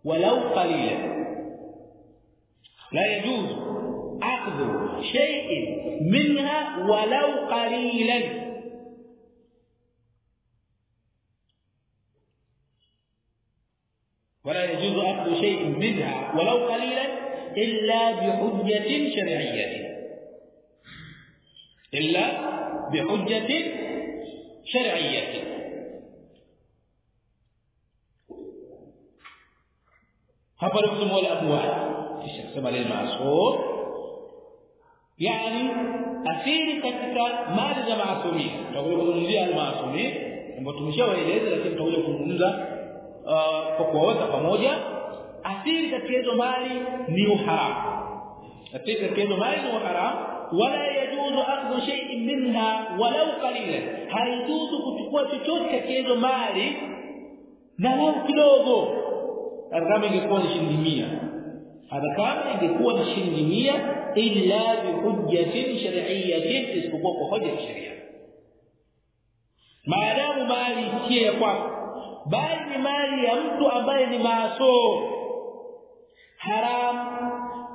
[SPEAKER 1] ولو قليلا لا يجوز أخذ شيء منها ولو قليلا ولا يجوز أخذ شيء منها ولو قليلا إلا بحجة شرعية إلا بحجة شرعية hapa ni msomo wa abwab kisha yani asiri katika mali za maasumi tutakuja kuzungumzia maasumi ambao tumeshawaeleza lakini tutakuja kuzungumza uh, kwa kuwaweka pamoja asiri katika hizo mali ni uharamu asili katika hizo mali ni uharamu wala yajuzu akhdhu shay'in minha walau qalila haijuzu kuchukua chochote katika hizo mali na kidogo kama ingekuwa ni shilingi 100 hata kama ingekuwa mshindi mia illa bihujjatin shar'iyyatin isipokuwa kwa hoja ya sheria maadamu mali isiye ya kwako bali ni mali ya mtu ambaye ni maaso haram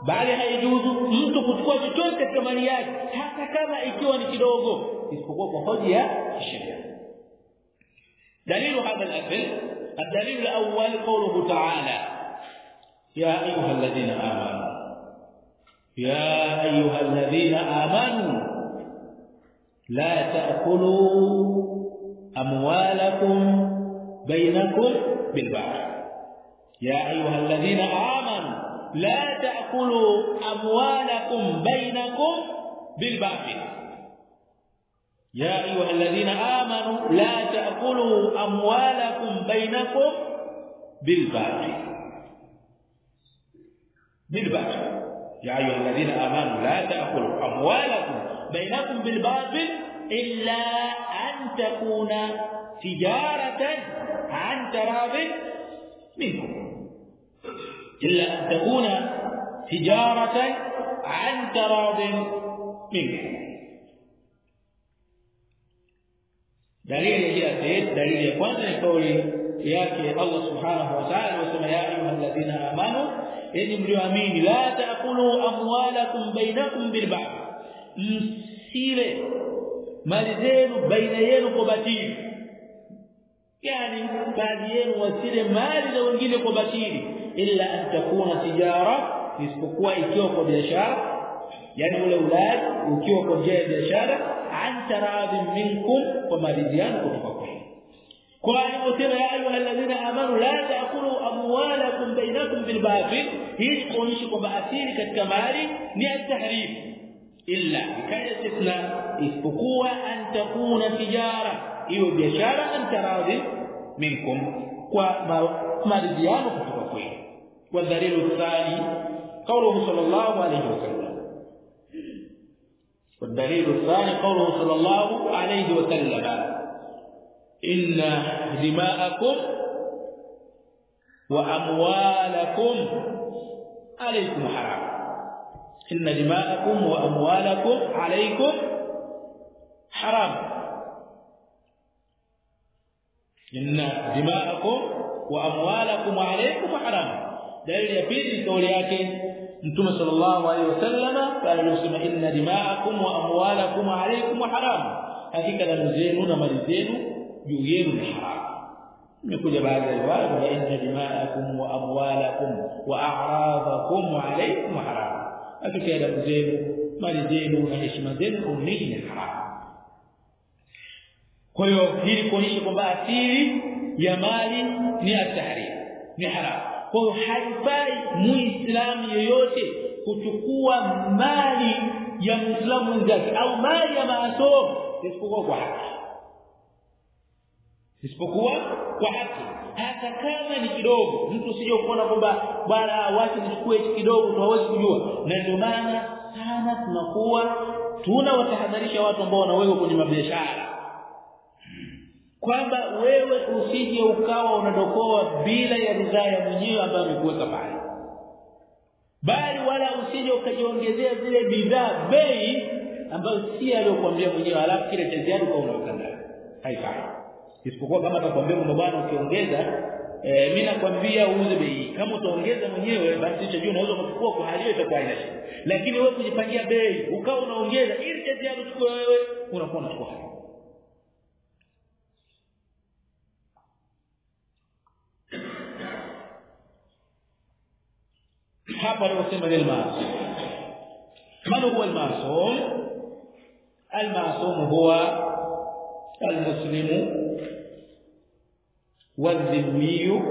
[SPEAKER 1] bali haijuzu mtu kuchukua chochote katika mali yake hata kama ikiwa ni kidogo isipokuwa kwa hoja ya sheria دليل هذا الأثر الدليل الأول قوله تعالى يا ايها الذين امنوا يا ايها الذين امنوا لا تاكلوا اموالكم بينكم بالباطل يا ايها الذين امنوا لا تاكلوا اموالكم بينكم بالباطل يا ايها الذين امنوا لا تاكلوا اموالكم بينكم بالباطل بالباطل يا ايها الذين امنوا لا تاكلوا اموالكم بينكم بالباطل الا ان تكون تجاره عن تراب
[SPEAKER 2] منكم الا ان تكون تجاره
[SPEAKER 1] عن تراب منكم دليل ya tayyiba dalili ya kwanza ni kauli yake Allah subhanahu wa ta'ala anasema enyi mlioamini la taakulu amwalakum bainakum bilbatil msile mali zenu baina yenu kwa batili yani baadhi yenu wasile mali za wengine kwa batili illa an tijara isipokuwa ikiwa kwa biashara yani ule ulaji ukiwa kwa njia ya biashara an taradhi minkum kwa maridhiano kutoka Qur'ani inasema ya ayu alladhina amanu la ta'kulu amwalakum bainakum bil batil hii kuonyesha kwamba asili katika mali ni at-tahrif illa kaya istithna isipokuwa an takuna tijara iwe biashara an taradhi minkum kwa maridhiano kutoka kwenu والدليل الثاني قوله صلى الله عليه وسلم والدليل الثاني قوله صلى الله عليه وسلم ان دماءكم واموالكم عليكم حرام ان دماءكم واموالكم عليكم حرام ان دماءكم واموالكم عليكم حرام دليل يبيدي قول yake نبي صلى الله عليه وسلم قال لهم ان دماءكم واموالكم عليكم حرام حقيقه لازم نمرزينه juu yenu ni haramu imekuja baada ya riwaya kwamba inna dima'akum wa amwalakum wa a'radakum alaykum haram atokea damu zenu mali zenu na heshima zenu ni haram kwa hiyo hili kuonyesha kwamba asili ya mali ni atahrim ni haram kwa hiyo haifai muislamu yoyote kuchukua mali ya muislamu mwenzake au mali ya maasoo isipokuwa kwa haki isipokuwa kwa haki hata kama ni kidogo mtu sije kuona kwamba bwana wacha nichukue kidogo tuwawezi kujua na ndio maana sana tunakuwa tunawatahadharisha watu ambao wanawekwa kwenye mabiashara kwamba wewe usije ukawa unadokoa bila ya ridhaa ya mwenyewe ambaye amekuweka pale bali wala usije ukajiongezea zile bidhaa bei ambayo si aliyokuambia mwenyewe alafu kile cha ziada kwa unaokandaa haifai isipokuwa kama atakwambia mbona bwana ukiongeza e, mimi nakwambia uuze bei kama utaongeza mwenyewe basi hicho juu unaweza kuchukua kwa hali hiyo itakuwa haina shida lakini wewe kujipangia bei ukao unaongeza ili tete yako chukua wewe unakuwa unachukua hapo hapa aliposema lil maasum man huwa al maasum al maasum huwa المسلم والذمي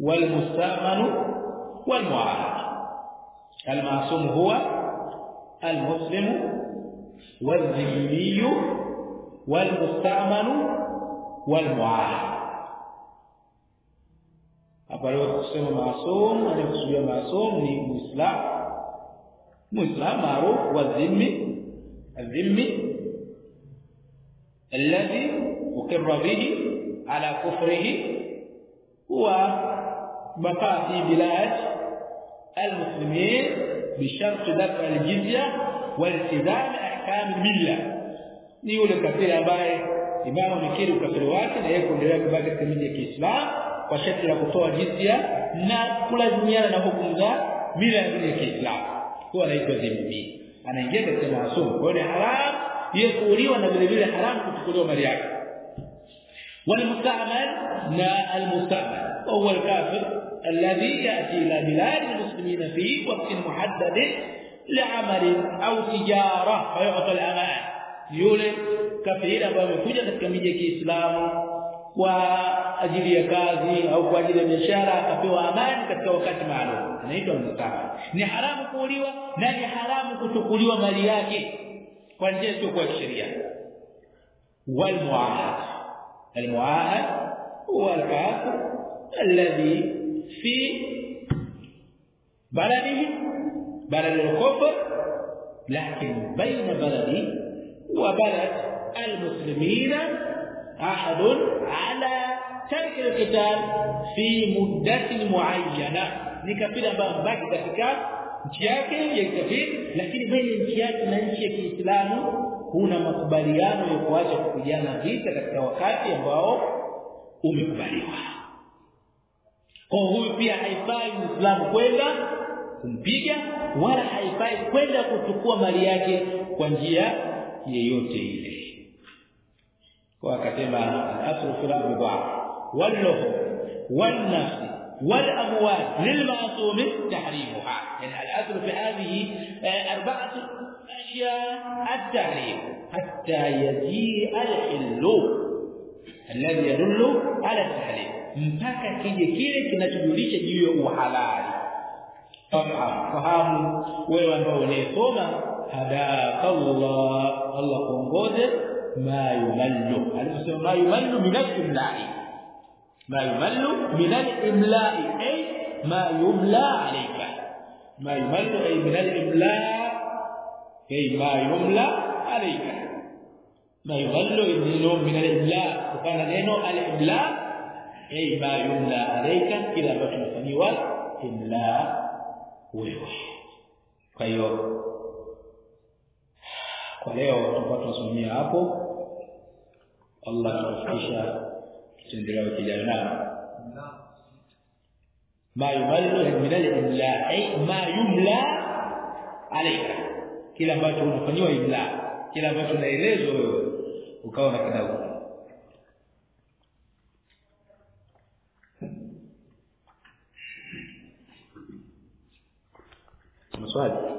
[SPEAKER 1] والمستأمن والمعاهد المعصوم هو المسلم والذمي والمستأمن والمعاهد ابلو قسم معصوم ان قسم معصوم ني مسلم مسلم معروف والذمي الذمي alladhi ukirra bihi ala kufrihi huwa baqa fi bilad almuslimin bishart daf'a aljizya waltizam ahkam almilla ni yule kafiri ambaye imamu nikiri ukafiri wake na yeye kuendelea kubaki katika ya Kiislamu kwa sharti la kutoa jizya na kulazimiana na hukumu za mila ya dini ya huwa anaitwa dhimmi anaingia katika maasumu kwa hiyo ni haramu yekuliwa na vile vile haramu kuchukuliwa mali والمستعمل لا المستعمل هو الكافر الذي ياتي الى بلاد المسلمين في وقت محدد لعمل او تجاره فيعطى الامان يولد كافر ابا يكوجه في ميجي واجل يكازي او واجل بيشاره اكفوا امان في معلوم انيتو المستعمل ني حرام قوليوا kwa njia isiyokuwa kisheria والمعاهد المعاهد هو العاقل الذي في بلده بلد الكفر لكن بين بلدي وبلد المسلمين عهد على ترك القتال في مدة معينة ni kabila ambayo mbaki katika nchi yake ya kafiri lakini baina nchi yake na nchi ya Kiislamu kuna makubaliano ya kuacha kupigana vita katika wakati ambao umekubaliwa kwa huyu pia haifai Muislamu kwenda kumpiga wala haifai kwenda kuchukua mali yake kwa njia yeyote ile kwa akasema asru fil ardi wallahu wan nafsi والأموال للمعصوم تحريمها يعني الأصل في هذه أربعة أشياء التحريم حتى يجيء الحل الذي يدل على التحريم mpaka kije kile kinachojulisha juu ya uhalali fahamu fahamu wewe ambao unayesoma hadaka Allah Allah kuongoze ma yumallu aliposema ma yumallu binafsi mlahi ma yumallu min al-imla'i ay ma yumla alayka ma yumallu ay min al-imla'
[SPEAKER 2] ay ma yumla
[SPEAKER 1] alayka ma yumallu neno min al-imla' kufanya neno al-imla' ay ma yumla alayka kila ambacho kwa leo tutakuwa tunasimamia hapo Allah tutafikisha tuendelee kijana nao ma yumallu min al-imla eh, ma yumla alayka kila ambacho unafanywa imla kila ambacho unaelezwa wewe ukawa
[SPEAKER 2] na maswali